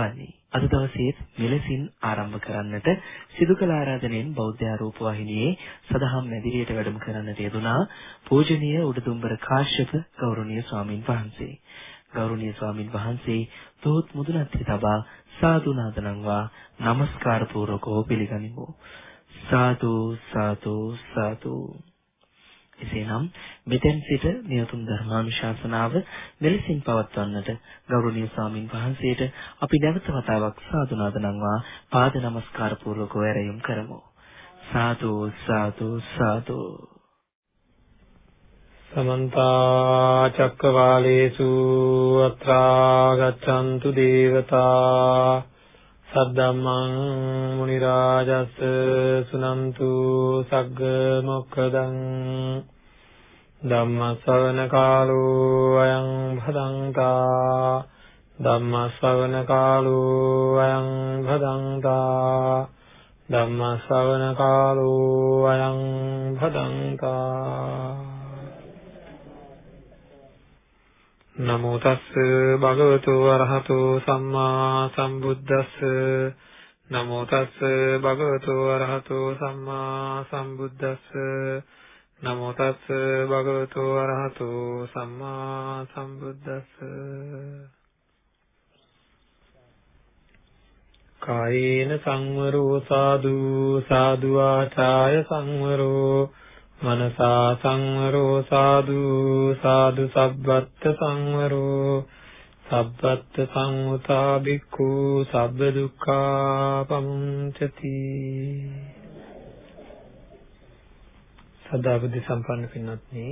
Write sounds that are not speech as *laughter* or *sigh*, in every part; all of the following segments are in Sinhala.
ඒකාත්මික වන්නේ. අද දවසේ මෙලෙසින් ආරම්භ කරන්නට සිදු කළ ආරාධනෙන් බෞද්ධ ආරෝප වාහිනියේ සදහම් මැදිරියට වැඩම කරන්නට යෙදුනා පූජනීය උඩදුම්බර කාශ්‍යප ගෞරවනීය ස්වාමින් වහන්සේ. ගෞරවනීය ස්වාමින් වහන්සේ තෝත් මුදුනත් තබා සාදු නාදනම්වා নমස්කාර පූර්වකව පිළිගනිමු. සාදු සාදු සාදු එසේනම් මෙතෙන් සිට මේ උතුම් ධර්මානුශාසනාව මෙලෙසින් පවත්වන්නට ගෞරවනීය ස්වාමින් වහන්සේට අපි නැවත වතාවක් සාදු නාදනම්වා පාද නමස්කාර පූර්වකව ඇරයුම් කරමු. සාදු සාදු සාදු සමන්ත චක්කවාලේසු අත්‍රා ගච්ඡන්තු දේවතා සද්දම්මං මුනි රාජස් සුනන්තු සග්ග මොක්ඛදං ධම්ම ශ්‍රවණ කාලෝ අයං භදංතා ධම්ම ශ්‍රවණ කාලෝ අයං භදංතා ධම්ම ශ්‍රවණ කාලෝ අයං භදංතා නමෝ තස්ස භගවතු වරහතෝ සම්මා සම්බුද්දස්ස. නමෝ තස්ස භගවතු වරහතෝ සම්මා සම්බුද්දස්ස. නමෝ තස්ස භගවතු වරහතෝ සම්මා සම්බුද්දස්ස. කායේන සංවරෝ සාදු සාදු ආචාය සංවරෝ. මනසා සංවරෝ සාදු සාදු සබ්බත් සංවරෝ. සබ්බත් සංඋතා බික්ඛු සබ්බ දුක්ඛා පමුංචති. සදා බුද්ධ සම්පන්න පින්වත්නි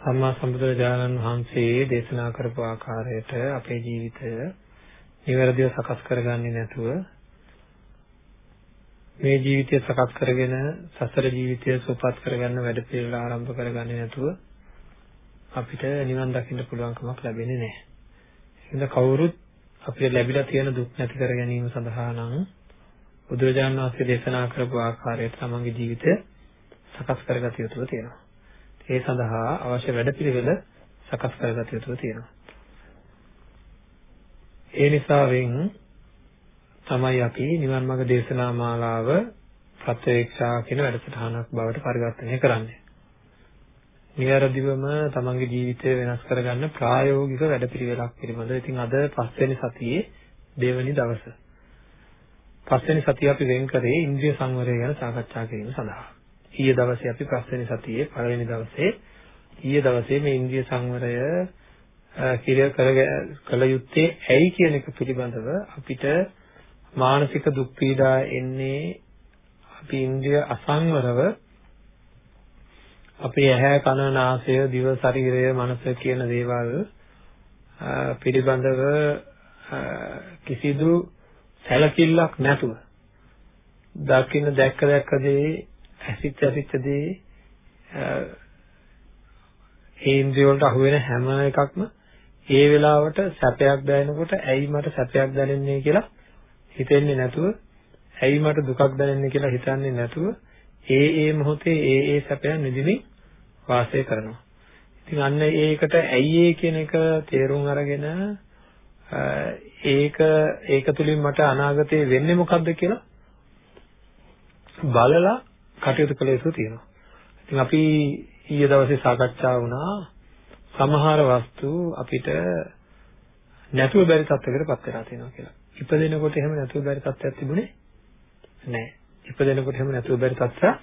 සම්මා සම්බුදුරජාණන් වහන්සේ දේශනා කරපු ආකාරයට අපේ ජීවිතය නිවැරදිව සකස් කරගන්නේ නැතුව මේ ජීවිතය සකස් කරගෙන සසර ජීවිතය සුවපත් කරගන්න වැඩ පිළිවෙල ආරම්භ කරගන්නේ නැතුව අපිට නිවන් දකින්න පුළුවන්කමක් ලැබෙන්නේ නැහැ. එහෙනම් කවුරුත් අපිට ලැබිලා තියෙන දුක් නැති කර ගැනීම සඳහා නම් බුදුරජාණන් වහන්සේ දේශනා කරපු ආකාරයට තමන්ගේ ජීවිතය සකස් කරගත යුතුව තියෙනවා. ඒ සඳහා අවශ්‍ය වැඩ පිළිවෙල සකස් කරගත යුතුව තියෙනවා. ඒ නිසාවෙන් තමයි අපි නිවන් මාර්ග දේශනා මාලාව ප්‍රත්‍යක්ෂා කියන වැඩසටහනක් බවට පරිවර්තනය කරන්නේ. නිවැරදිවම තමන්ගේ ජීවිතය වෙනස් කරගන්න ප්‍රායෝගික වැඩපිළිවෙලක් පිළිබඳව. ඉතින් අද පස්වෙනි සතියේ දෙවැනි දවස. පස්වෙනි සතිය අපි වෙන් කරේ ඉන්ද්‍රිය සංවරය ගැන සාකච්ඡා කිරීම සඳහා. ඊයේ දවසේ අපි පස්වෙනි සතියේ පළවෙනි දවසේ ඊයේ දවසේ මේ ඉන්ද්‍රිය සංවරය කිරිය කළ යුත්තේ ඇයි කියන එක පිළිබඳව අපිට මානසික දුක් පීඩා එන්නේ අපි ඉන්ද්‍රිය අසංවරව. අපේ ඇහැ කන නාසය දිව ශරීරය මනස කියන දේවල් පිළිබඳව කිසිදු සැලකිල්ලක් නැතුව දකින්න දැක්ක දැක්ක දේ ඇසිච්ච ඇසිච්ච දේ ඒ ඉන්ද්‍රිය වලට අහු වෙන හැම එකක්ම ඒ වෙලාවට සැපයක් දැනෙනකොට ඇයි මට සැපයක් දැනෙන්නේ කියලා හිතෙන්නේ නැතුව ඇයි මට දුකක් දැනෙන්නේ කියලා හිතන්නේ නැතුව ඒ ඒ මොහොතේ ඒ ඒ සැපයන් නිදිමින් වාසය කරනවා. ඉතින් අන්න ඒකට ඇයි ඒ කියන එක තේරුම් අරගෙන ඒක ඒක තුලින් මට අනාගතේ වෙන්නේ මොකද්ද කියලා බලලා කටයුතු කළ යුතු තියෙනවා. ඉතින් අපි ඊයේ දවසේ සාකච්ඡා වුණා සමහර වස්තු අපිට නැතුව බැරි තත්යකට පත් වෙලා තියෙනවා කියලා. ඉපදෙනකොට එහෙම නැතුව බැරි තත්ත්වයක් තිබුණේ නැහැ. ඉපදෙනකොට එහෙම නැතුව බැරි තත්ත්වයක්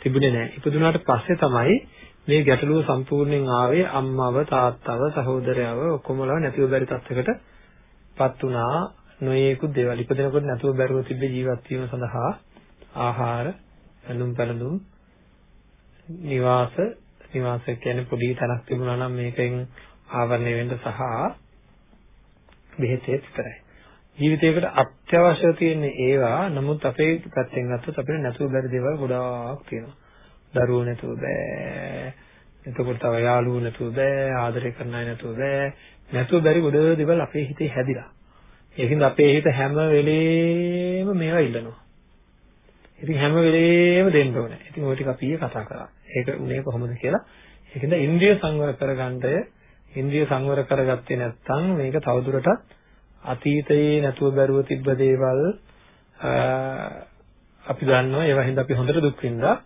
තිබුණේ නැහැ. ඉපදුනාට පස්සේ තමයි මේ ගැටලුව සම්පූර්ණයෙන් ආවේ අම්මව තාත්තව සහෝදරයව ඔක්කොමලා නැතුව බැරි තත්යකට පත් වුණා නොයේකුත් දේවල් ඉපදෙනකොට නැතුව බැරුව තිබ්බ ජීවත් වීම සඳහා ආහාර ඇඳුම් පැළඳුම් නිවාස නිවාස කියන්නේ පොඩි තැනක් තිබුණා නම් මේකෙන් ආවරණය වෙන්න සහ බෙහෙතේ විතරයි ජීවිතයකට අත්‍යවශ්‍ය තියෙන ඒවා නමුත් අපේ පැත්තෙන් ගත්තොත් අපිට නැතුව බැරි දේවල් ගොඩාක් තියෙනවා. දරුවෝ නැතුව බෑ. එතකොට තව යාළුවෝ නැතුව බෑ. ආදරය කරන අය නැතුව බෑ. නැතුව බැරි ගොඩ දේවල් අපේ හිතේ හැදිලා. ඒකින්ද අපේ හිත හැම වෙලේම මේවා ඉල්ලනවා. ඉතින් හැම වෙලේම දෙන්න ඕනේ. ඉතින් ওই ටික අපි ඊයේ කතා කරා. ඒක උනේ කොහොමද කියලා. ඒකෙන්ද ඉන්ද්‍රිය සංවර කරගන්නය ඉන්ද්‍රිය සංවර කරගත්තේ නැත්නම් මේක තවදුරටත් අතීතයේ නැතුව බැරුව තිබ්බ දේවල් අපි දන්නවා ඒවා හින්දා අපි හොඳට දුක් විඳා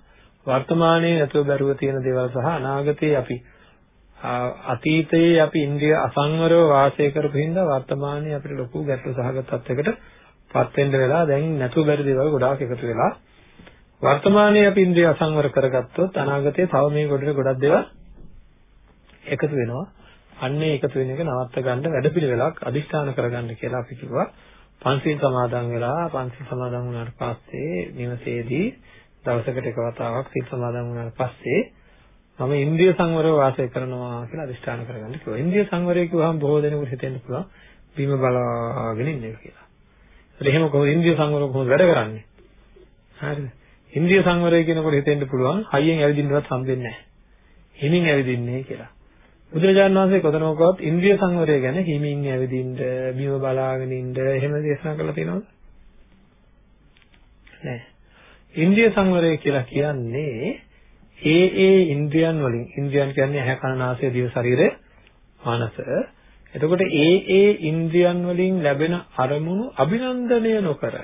වර්තමානයේ නැතුව බැරුව තියෙන දේවල් සහ අනාගතයේ අපි අතීතයේ අපි ඉන්ද්‍රිය අසංවරව වාසය කරපු හින්දා වර්තමානයේ අපිට ලොකු ගැටලු සහගත තත්යකට පත් වෙන්න වෙලා දැන් නැතුව බැරි දේවල් ගොඩාක් එකතු වෙලා වර්තමානයේ අපි ඉන්ද්‍රිය අසංවර කරගත්තොත් අනාගතයේ තව මේ ගොඩට ගොඩක් දේවල් එකතු වෙනවා. අන්නේ එකතු වෙන එක නවත්ත ගන්න වැඩපිළිවෙලක් අදිස්ථාන කරගන්න කියලා අපි කිව්වා. පන්සිල් සමාදන් වෙලා පන්සිල් සමාදන් වුණාට පස්සේ නිවසේදී දවසකට එක වතාවක් සිල් සමාදන් වුණාට පස්සේ මම ඉන්ද්‍රිය සංවරව වාසය කරනවා කියලා අදිස්ථාන කරගන්න කිව්වා. ඉන්ද්‍රිය සංවරය කිව්වහම බොහෝ දෙනෙකුට හිතෙන්න පුළුවන් බීම බලාගෙන ඉන්නේ කියලා. ඒත් එහෙම කොහොමද ඉන්ද්‍රිය සංවරව කොහොමද වැඩ කරන්නේ? හරිද? ඉන්ද්‍රිය සංවරය කියනකොට හිතෙන්න පුළුවන් හයියෙන් ඇවිදින්නවත් හම්බෙන්නේ නැහැ. හිමින් ඇවිදින්නේ කියලා. බුදුරජාණන් වහන්සේ කොතනකවත් ඉන්ද්‍රිය සංවරය ගැන හිමින් ඇවිදින්න, බිම බලාගෙන ඉන්න එහෙම දේශනා කරලා තියෙනවද? නැහැ. ඉන්ද්‍රිය සංවරය කියලා කියන්නේ ඒ ඒ ඉන්ද්‍රියන් වලින් ඉන්ද්‍රියන් කියන්නේ ඇහැ කන නාසය දිව ශරීරය මනස. එතකොට ඒ ඒ ඉන්ද්‍රියන් වලින් ලැබෙන අරමුණු අභිනන්දනය නොකර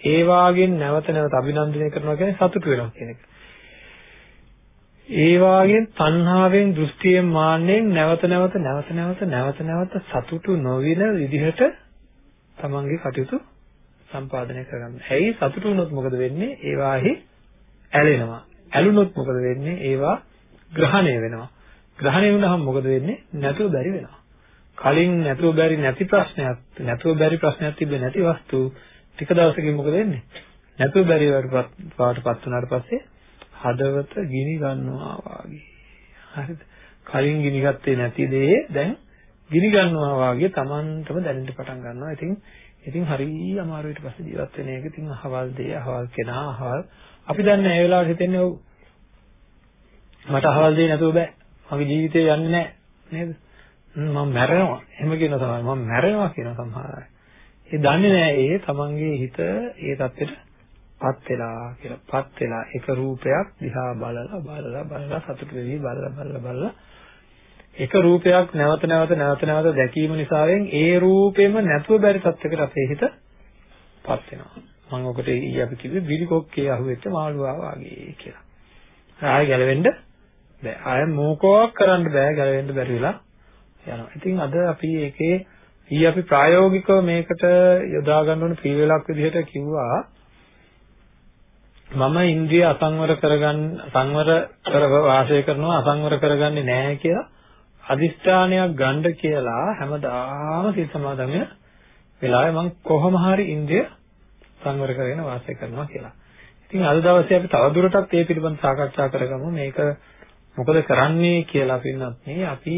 ඒ වාගෙන් නැවත නැවත අභිනන්දනය කරනවා කියන්නේ සතුට වෙනවා කියන එක. ඒ වාගෙන් තණ්හාවෙන් දෘෂ්ටියෙන් මාන්නෙන් නැවත නැවත නැවත නැවත නැවත නැවත සතුටු නොවින විදිහට තමන්ගේ කටයුතු සම්පාදනය කරගන්න. ඇයි සතුටු වුණොත් මොකද වෙන්නේ? ඒවාහි ඇලෙනවා. ඇලුනොත් මොකද වෙන්නේ? ඒවා ග්‍රහණය වෙනවා. ග්‍රහණය වුණාම මොකද වෙන්නේ? නැතුව බැරි වෙනවා. කලින් නැතුව බැරි නැති ප්‍රශ්නයක්, නැතුව බැරි ප්‍රශ්නයක් තිබෙන්නේ නැති වස්තු ටික දවසකින් මොකද වෙන්නේ? නැතුව බැරි වඩපත් වුණාට පස්සේ හදවත ගිනි ගන්නවා වාගේ. හරිද? කලින් ගිනි ගත්තේ නැති දේ දැන් ගිනි ගන්නවා වාගේ Tamanටම දැනෙන්න පටන් ගන්නවා. ඉතින් ඉතින් හරිය අමාරු ඊට පස්සේ ජීවත් වෙන එක. ඉතින් අහවල් දේ, අහවල් කෙනා, අහවල් අපි දන්නේ ඒ වෙලාවට හිතෙන්නේ ඔව් මට අහවල් දේ නැතුව බෑ. මගේ ජීවිතේ යන්නේ නැහැ නේද? මම මැරෙනවා. එහෙම කියන තමයි මම මැරෙනවා කියන සමහර අය. ඒ දන්නේ නැහැ ඒ තමන්ගේ හිත ඒ தත්ත්වෙට පත් වෙලා කියලා. පත් වෙලා එක රූපයක් දිහා බලලා බලලා බලලා සතුට වෙවි බලලා බලලා බලලා එක රූපයක් නැවත නැවත නැවත නැවත දැකීම නිසාවෙන් ඒ රූපෙම නැතුව බැරි තත්යකට අපේ හිත පත් වෙනවා. මම ඔකට ඊයේ අපි කිව්වේ බිලිකොක්කේ අහුවෙච්ච මාළුවා වගේ කියලා. ආයෙ ගැලවෙන්න බෑ. ආයෙ මොකක් කරන්න බෑ ගැලවෙන්න බැරි වෙලා යනවා. ඉතින් අද අපි ඒකේ ඊයේ අපි ප්‍රායෝගිකව මේකට යොදා ගන්න ඕන පිළිවෙලක් විදිහට කිව්වා මම ඉන්ද්‍රිය අසංවර කරගන්න සංවර කරව වාසය කරනවා අසංවර කරගන්නේ නැහැ කියලා අදිෂ්ඨානයක් ගන්න කියලා හැමදාම සිත සමාදන් වෙන වෙලාවේ මම කොහොම හරි ඉන්ද්‍රිය සංවර කරගෙන වාසය කරනවා කියලා. ඉතින් අද දවසේ අපි තවදුරටත් මේ පිළිබඳව සාකච්ඡා කරගමු. මේක මොකද කරන්නේ කියලා පින්නත් නේ අපි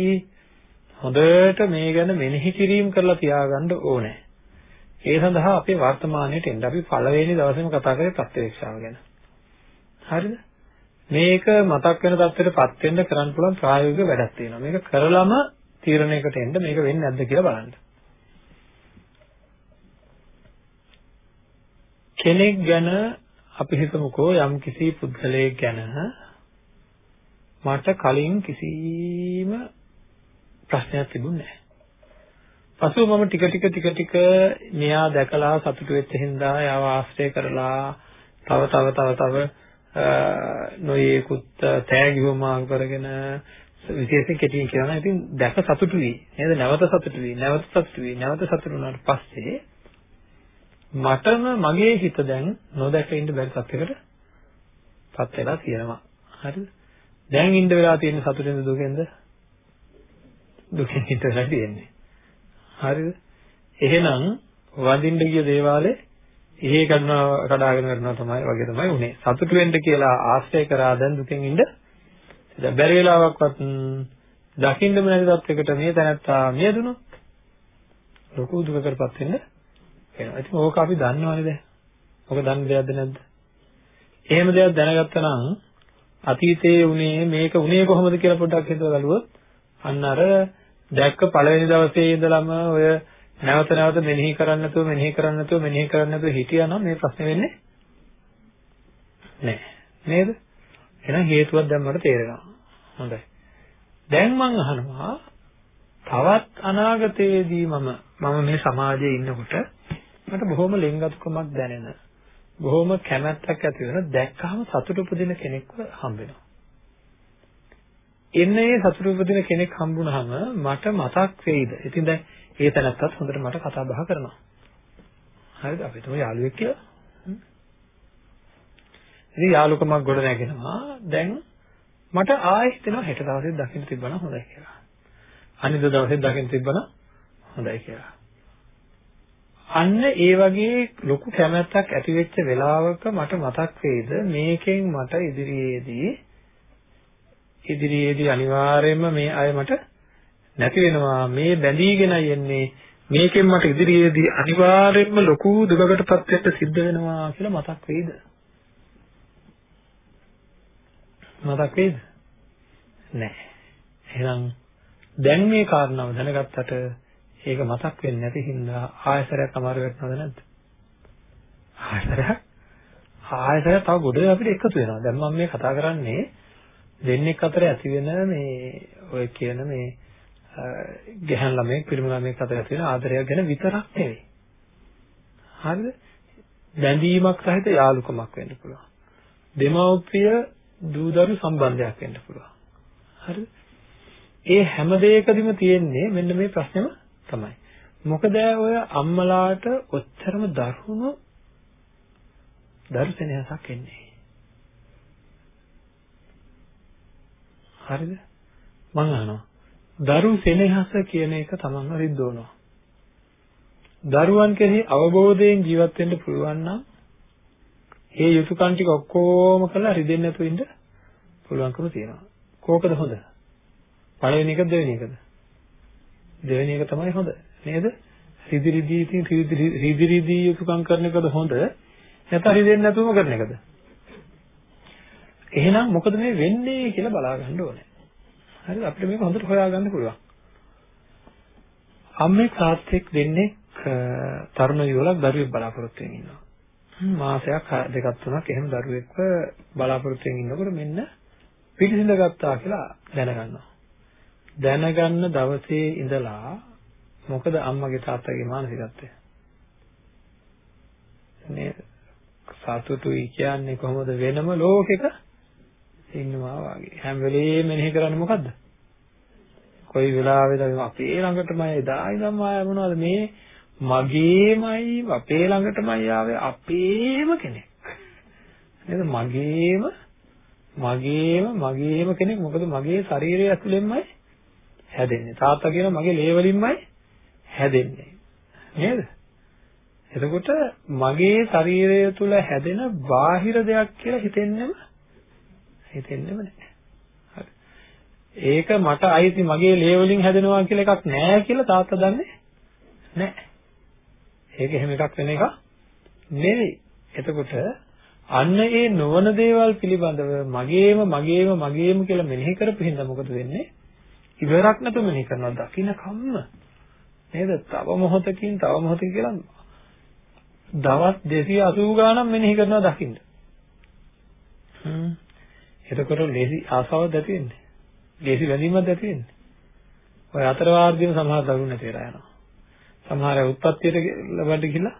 හොඳට මේ ගැන මෙනෙහි කිරීම කරලා තියාගන්න ඕනේ. ඒ සඳහා අපේ වර්තමානයට එන්න අපි පළවෙනි දවසේම කතා කරේ ප්‍රත්‍යක්ෂාව ගැන. හරිද? මේක මතක් වෙන තත්ත්වයටපත් වෙන්න කරන්න පුළුවන් ප්‍රායෝගික වැඩක් තියෙනවා. මේක කරලම තීරණයකට එන්න මේක වෙන්නේ නැද්ද කියලා බලන්න. කෙනෙක් ගැන අපි හිතමුකෝ යම් කිසි පුද්ගලයෙක් ගැන මට කලින් කිසිම ප්‍රශ්නයක් තිබුණේ නැහැ. පසුව මම ටික ටික ටික ටික මෙයා දැකලා සතුටු වෙච්ච හින්දා යාව ආශ්‍රය කරලා තව තව තව තව නොයේකුත් තෑගි වමාංග කරගෙන විශේෂයෙන් කෙටියෙන් කියනවා නම් ඉතින් දැක සතුටු වී නේද? නැවත සතුටු වී නැවත සතුටු වී නැවත සතුටු වුණාට පස්සේ මටම මගේ හිත දැන් නොදැක ඉන්න බැරි තත්යකට පත් වෙලා තියෙනවා. හරිද? දැන් ඉන්න වෙලා තියෙන සතුටෙන්ද දුකෙන්ද? දුකින් හිතලා තියෙන්නේ. හරිද? එහෙනම් වඳින්න ගිය දේවාලේ ඉහි කඩනවා කඩාගෙන කරනවා තමයි වගේ තමයි උනේ. සතුටු වෙන්න කියලා ආශ්‍රය කරා දැන් දුකෙන් ඉන්න දැන් බැරි වෙලාවක්වත් දකින්නම නැති තත්යකට මේ තැනත්තා මියදුනොත් ලොකු දුකකටපත් වෙන්න වෙනවා. ඉතින් ඕක අපි දන්නවනේ දැන්. ඔක දන්න දෙයක්ද නැද්ද? එහෙම දෙයක් දැනගත්තා නම් අතීතයේ උනේ මේක උනේ කොහොමද කියලා පොඩ්ඩක් හිතලා බලුවොත් අන්න අර දැක්ක පළවෙනි දවසේ ඉඳලම ඔය නැවත නැවත මෙනෙහි කරන්න නැතුව මෙනෙහි කරන්න නැතුව මෙනෙහි කරන්න නැතුව හිටියානම් මේ ප්‍රශ්නේ වෙන්නේ නෑ. නේද? එහෙනම් හේතුවක් දැන් මට තේරෙනවා. හොඳයි. දැන් මම අහනවා තවත් අනාගතයේදී මම මම මේ සමාජයේ ඉන්නකොට මට බොහොම ලෙන්ගතුකමක් දැනෙන බොහොම කැමැත්තක් ඇති වෙන දැක්කහම සතුට උපදින කෙනෙක්ව හම්බ වෙනවා. එන්නේ සතුට උපදින කෙනෙක් හම්බුනහම මට මතක් වෙයිද? ඉතින් දැන් ඒ තැනත්තත් හොඳට මට කතා බහ කරනවා. හරිද? අපි තුමු යාළුවෙක් කියලා. ඉතින් යාළුකමක් ගොඩ නැගෙනවා. දැන් මට ආයෙ හිතෙනවා හෙට දවසේ දකින්න තිබ්බනම් හොඳයි කියලා. අනිත් දවසේ දකින්න තිබ්බනම් හොඳයි කියලා. අන්න ඒ වගේ ලොකු කැමැත්තක් ඇති වෙච්ච වෙලාවක මට මතක් වේද මේකෙන් මට ඉදිරියේදී ඉදිරියේදී අනිවාර්යයෙන්ම මේ අය මට නැති වෙනවා. මේ බැඳීගෙනයි එන්නේ. මේකෙන් මට ඉදිරියේදී අනිවාර්යයෙන්ම ලොකු දුකකටපත් වෙන්න සිද්ධ වෙනවා කියලා මතක් වෙයිද? මතක් වෙයිද? නැහැ එහෙනම් දැන් මේ කාරණාව දැනගත්තට ඒක මතක් වෙන්නේ නැති හින්දා ආයසරයක් අමාරු වෙනවද නැද්ද? ආයසරයක්? ආයසරයක් තව ගොඩ අපිට එකතු වෙනවා. දැන් මම මේ කතා කරන්නේ දෙන්නෙක් අතර ඇති වෙන මේ ඔය කියන මේ ගැහන් ළමයෙක් පිරිමි ළමයෙක් අතර ඇති වෙන ආදරයක් ගැන විතරක් නෙවෙයි. හරිද? බැඳීමක් සහිත යාළුකමක් වෙන්න පුළුවන්. දෙමව්පිය දූදරු සම්බන්ධයක් වෙන්න පුළුවන්. හරිද? ඒ හැම දෙයකදීම තියෙන්නේ මෙන්න මේ ප්‍රශ්නම තමයි. මොකද ඔය අම්මලාට ඔච්චරම දරුණු දරු සෙනෙහසක් එන්නේ. හරිද? මං අහනවා. දරු සෙනෙහස කියන එක තමන්ව රිද්දවනවා. දරුවන් කෙරෙහි අවබෝධයෙන් ජීවත් වෙන්න පුළුවන් නම් ඒ යුතුයකම් ටික ඔක්කොම කරලා රිදෙන්නේ නැතුව ඉන්න පුළුවන්කම තියෙනවා. කෝකද හොඳ? පළවෙනි එකද දෙවෙනි එකද? දෙවෙනි එක තමයි හොඳ. නේද? රිදි රිදි ඉතින් රිදි රිදි යුතුයකම් කරන එකද හොඳ? නැත්නම් රිදෙන්නේ නැතුවම කරන එකද? එහෙනම් මොකද මේ වෙන්නේ කියලා බලා ගන්න ඕනේ. හරිද? අපිට මේක හොඳට හොයාගන්න පුළුවන්. අම්මේ තාත්තෙක් දෙන්නේ තරුණ යුවලක් දරුවෙක් බලාපොරොත්තු වෙමින් ඉන්නවා. මාසයක් දෙකක් තුනක් එහෙම දරුවෙක්ව බලාපොරොත්තු වෙමින් ඉන්නකොට මෙන්න පිටිසිඳ ගත්තා කියලා දැනගන්නවා. දැනගන්න දවසේ ඉඳලා මොකද අම්මගේ තාත්තගේ මානසිකත්වය? නේද? සතුටුයි කියන්නේ කොහොමද වෙනම ලෝකෙක ඉන්නවා වගේ. හැම වෙලේම මෙනෙහි කරන්නේ මොකද්ද? කොයි වෙලාවෙද අපේ ළඟටමයි එදා ඉඳන්ම ආය මොනවද මේ මගේමයි අපේ ළඟටමයි ආවේ අපේම කෙනෙක්. නේද? මගේම මගේම මගේම කෙනෙක් මොකද මගේ ශරීරය ඇතුළෙන්මයි හැදෙන්නේ. තාත්තා කියන මගේ ලේ වලින්මයි හැදෙන්නේ. නේද? එතකොට මගේ ශරීරය තුල හැදෙන බාහිර දෙයක් කියලා හිතෙන්නෙම හිතෙන්නෙම නැහැ. හරි. ඒක මට අයිති මගේ ලේ වලින් හැදෙනවා කියලා එකක් නැහැ කියලා තාත්තා දන්නේ නැහැ. ඒක එහෙම එකක් වෙන එක නෙවෙයි. එතකොට අන්න ඒ නොවන දේවල් පිළිබඳව මගේම මගේම මගේම කියලා මෙනෙහි කරපු හින්දා මොකද වෙන්නේ? ඉවරක් නැතුව මෙනෙහි කරනවා දකින්න කම්ම. නේද? තව මොහොතකින් තව මොහොතකින් කියලා දවස් 280 ගාණක් මෙනෙහි කරනවා දකින්න. හ්ම් එතකොට ලේසි ආසාවක් ඇති වෙන්නේ. ලේසි වැඳීමක් ඇති වෙන්නේ. ඔය අතර වාර්ධියම සමහර දරුවෝ නැති වෙලා යනවා. සමහර අය උත්පත්තියට ලබන්න ගිහිල්ලා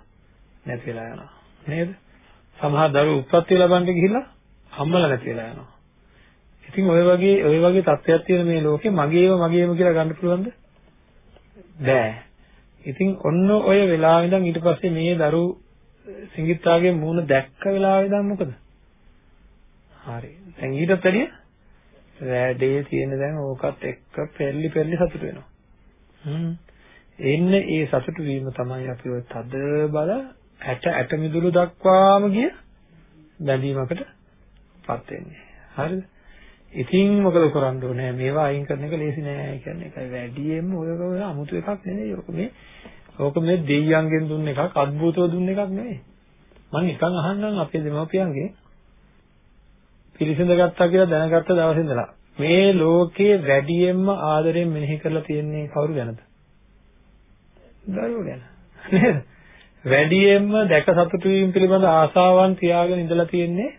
නැති වෙලා යනවා. නේද? සමහර දරුවෝ උත්පත්තිය ලබන්න ගිහිල්ලා අම්මලා නැති වෙලා යනවා. ඉතින් ඔය වගේ ඔය වගේ තත්ත්වයක් තියෙන මේ ලෝකේ මගේම මගේම කියලා ගන්න පුළුවන්ද? බෑ. ඉතින් ඔන්න ඔය වෙලාවෙ ඉඳන් ඊට පස්සේ මේ දරු සිඟිත්තාගේ මූණ දැක්ක වෙලාවෙ ඉඳන් මොකද? හරි. දැන් ඊටත් වැඩිය වැඩේ තියෙන දැන් ඕකත් එක්ක පෙරලි පෙරලි සතුට වෙනවා. හ්ම්. එන්න ඒ සතුට වීම තමයි අපි ඔය තද බල ඇට ඇට මිදුළු දක්වාම ගිය බැඳීමකට පත් වෙන්නේ. හරිද? ඉතින් මොකද කරන්න ඕනේ? මේවා අයින් කරන එක ලේසි නෑ කියන්නේ ඒකයි වැඩියෙන්ම ඔය ඔය 아무තු එකක් නෙමෙයි. ඔක මේ ඕක මේ දෙයියන්ගෙන් දුන්න එකක්, අද්භූතව දුන්න එකක් නෙමෙයි. මම නිකන් අහන්නම් අපේ දෙමව්පියන්ගේ පිළිසඳ ගත්තා කියලා දැනගත්ත දවසේ ඉඳලා මේ ලෝකයේ වැඩියෙන්ම ආදරෙන් මෙනෙහි කරලා තියෙන්නේ කවුරු ගැනද? දරුවෝ ගැන. නේද? වැඩියෙන්ම දැක සතුටු වීම පිළිබඳ ආසාවන් තියාගෙන ඉඳලා තියෙන්නේ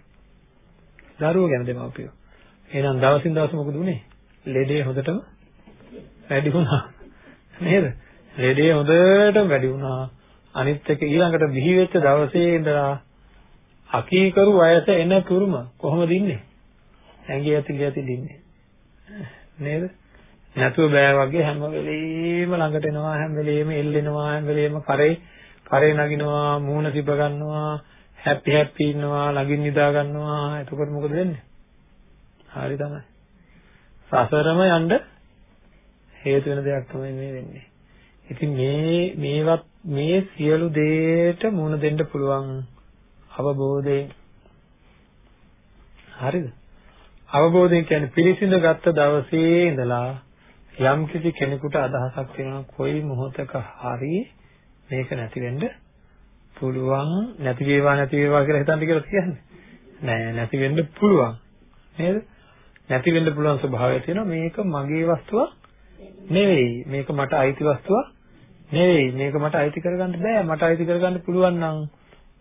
දරුවෝ ගැන දෙමව්පියෝ. එහෙනම් දවසින් දවස මොකද උනේ? ලෙඩේ හොඳටම වැඩි වුණා. නේද? ලෙඩේ හොඳටම වැඩි වුණා. අනිත් එක ඊළඟට බිහි වෙච්ච දවසේ ඉඳලා අකීකරු වයස එන තුරුම කොහොමද ඉන්නේ? ඇඟේ ඇතුලේ ඇතුලේ ඉන්නේ. නේද? නැතුව බෑ වගේ හැම වෙලෙම ළඟට එනවා හැම වෙලෙම එල්ලෙනවා හැම වෙලෙම කරේ කරේ නගිනවා මූණ සිප ගන්නවා හැපි හැපි ඉන්නවා ළඟින් නිදා ගන්නවා එතකොට මොකද වෙන්නේ? හරි තමයි. සසරම යන්න හේතු වෙන දෙයක් තමයි මේ වෙන්නේ. ඉතින් මේ මේවත් මේ සියලු දේට මුහුණ දෙන්න පුළුවන් අවබෝධයෙන්. හරිද? අවබෝධයෙන් කියන්නේ පිළිසිඳ ගත්ත දවසේ ඉඳලා යම් කිසි කෙනෙකුට අදහසක් තියෙනවා කොයි මොහොතක හරි මේක නැති වෙන්න පුළුවන්. නැති වේවා නැති වේවා කියලා හිතන්න කියලා කියන්නේ. නෑ නැති වෙන්න පුළුවන්. නේද? නැති වෙන්න පුළුවන් ස්වභාවය තියෙනවා. මේක මගේ වස්තුවක් නෙවෙයි. මේක මට අයිති වස්තුවක් නෙවෙයි. මේක මට අයිති කරගන්න බෑ. මට අයිති කරගන්න පුළුවන් නම්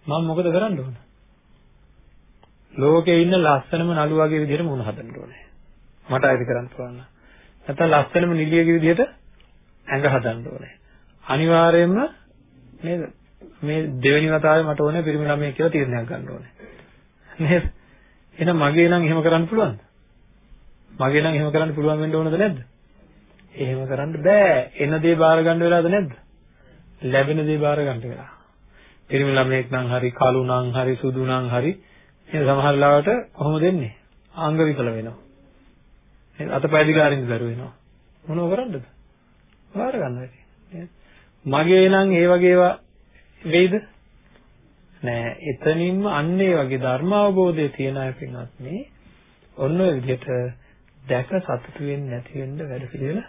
මම මොකද කරන්න ඕන? ලෝකේ ඉන්න ලස්සනම නළු වගේ විදිහට මුණ හදන්න ඕනේ. මට අයිති කරන්න පුළුවන් නැත්නම් ලස්සනම නිලියගේ විදිහට ඇඟ හදන්න ඕනේ. අනිවාර්යයෙන්ම නේද මේ දෙවෙනි වතාවේ මට ඕනේ පිරිමි ළමයෙක් කියලා තීරණයක් ගන්න ඕනේ. නේද? එහෙනම් මගේ නම් එහෙම කරන්න පුළුවන්ද? මගේ නම් එහෙම කරන්න පුළුවන් වෙන්න ඕනද නැද්ද? එහෙම කරන්න බෑ. එන දේ බාර ගන්න වෙලාද නැද්ද? ලැබෙන දේ බාර ගන්න වෙලා. පිරිමි ළමයෙක් නම් හරි, කළු නම් හරි, සුදු නම් හරි, මේ සමහර ලාවට කොහොමද එන්නේ? ආංග විකල වෙනවා. නේද? අතපය දිගාරින්න බැරුව වෙනවා. මොනව කරන්නද? බාර ගන්න ඇති. නේද? මගේ නම් ඒ වගේ ඒවා වෙයිද? නෑ. එතනින්ම අන්න ඒ වගේ ධර්ම අවබෝධය තියන අය පින්වත් මේ ඔන්න ඔය විදිහට දැක සතුටු වෙන්නේ නැති වෙන්න වැඩ පිළිවෙල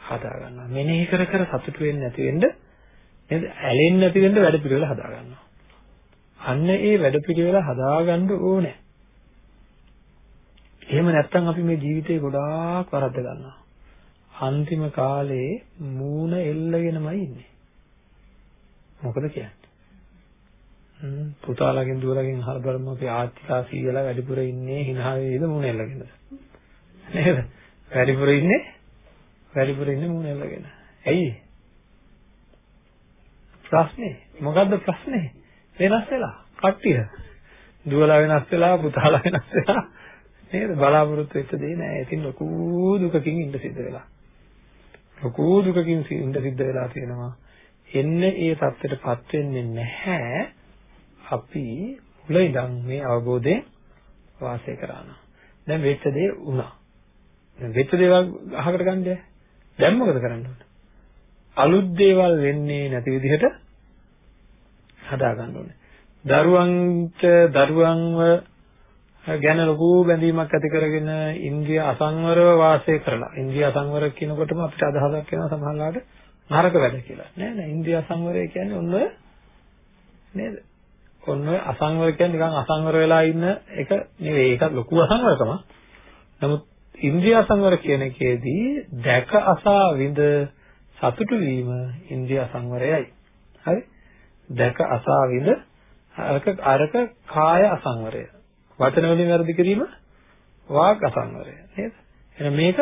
හදා ගන්නවා. මෙනෙහි කර කර සතුටු වෙන්නේ නැති වෙන්න නේද? ඇලෙන්නේ නැති වෙන්න වැඩ පිළිවෙල හදා ගන්නවා. අන්න ඒ වැඩ පිළිවෙල හදාගන්න ඕනේ. එහෙම නැත්නම් අපි මේ ජීවිතේ ගොඩාක් වරද්ද ගන්නවා. අන්තිම කාලේ මූණ එල්ලගෙනමයි ඉන්නේ. මොකද කියන්නේ? හ්ම් පුතාලගෙන් දුවලගෙන් අහලා බලමු අපි ආච්චිලා සීයලා වැඩිපුර ඉන්නේ hina වේද මූණ එල්ලගෙනද? නේද? වැඩිපුර ඉන්නේ වැඩිපුර ඉන්නේ මූණ එල්ලගෙන. ඇයි? ප්‍රශ්නේ මොකද්ද ප්‍රශ්නේ? වෙනස් වෙලා කට්ටිය. දුවලා වෙනස් වෙලා පුතාලා වෙනස් වෙලා නේද? බලාපොරොත්තු වෙච්ච දේ නෑ. ඉතින් ලොකු දුකකින් ඉඳ සිද්ධ වෙලා. ලොකු දුකකින් ඉඳ සිද්ධ වෙලා තියෙනවා. එන්නේ ඒ தත්ත්වයටපත් වෙන්නේ නැහැ. අපි මුල ඉඳන් මේ අවබෝධයෙන් වාසය කරනවා. දැන් වෙච්ච දේ වුණා. දැන් වෙච්ච දේවල් අහකට ගන්න බෑ. දැන් මොකද කරන්න ඕන? අලුත් දේවල් වෙන්නේ නැති විදිහට හදා ගන්න ඕනේ. දරුවන්ට දරුවන්ව ගැන ලොකු බැඳීමක් ඇති කරගෙන ඉන්ද්‍රිය අසංවරව වාසය කරලා ඉන්ද්‍රිය අසංවර කියනකොටම අපිට අදහසක් එනවා සමහරවිට නරක වැඩ කියලා. නෑ නෑ ඉන්ද්‍රිය අසංවරය කියන්නේ ඔන්න ඔය නේද? ඔන්න ඔය අසංවර කියන්නේ නිකන් අසංවර වෙලා ඉන්න එක නෙවෙයි. ඒක ලොකු අසංවරකමක්. නමුත් ඉන්ද්‍රිය සංවර කියන එකේදී දැක අසා විඳ සතුටු වීම ඉන්ද්‍රිය සංවරයයි. හරි? දැක අසා විඳ අරක අරක කාය අසංවරය. වචන වලින් වැරදි කිරීම වාග් අසංවරය. නේද? එහෙනම් මේක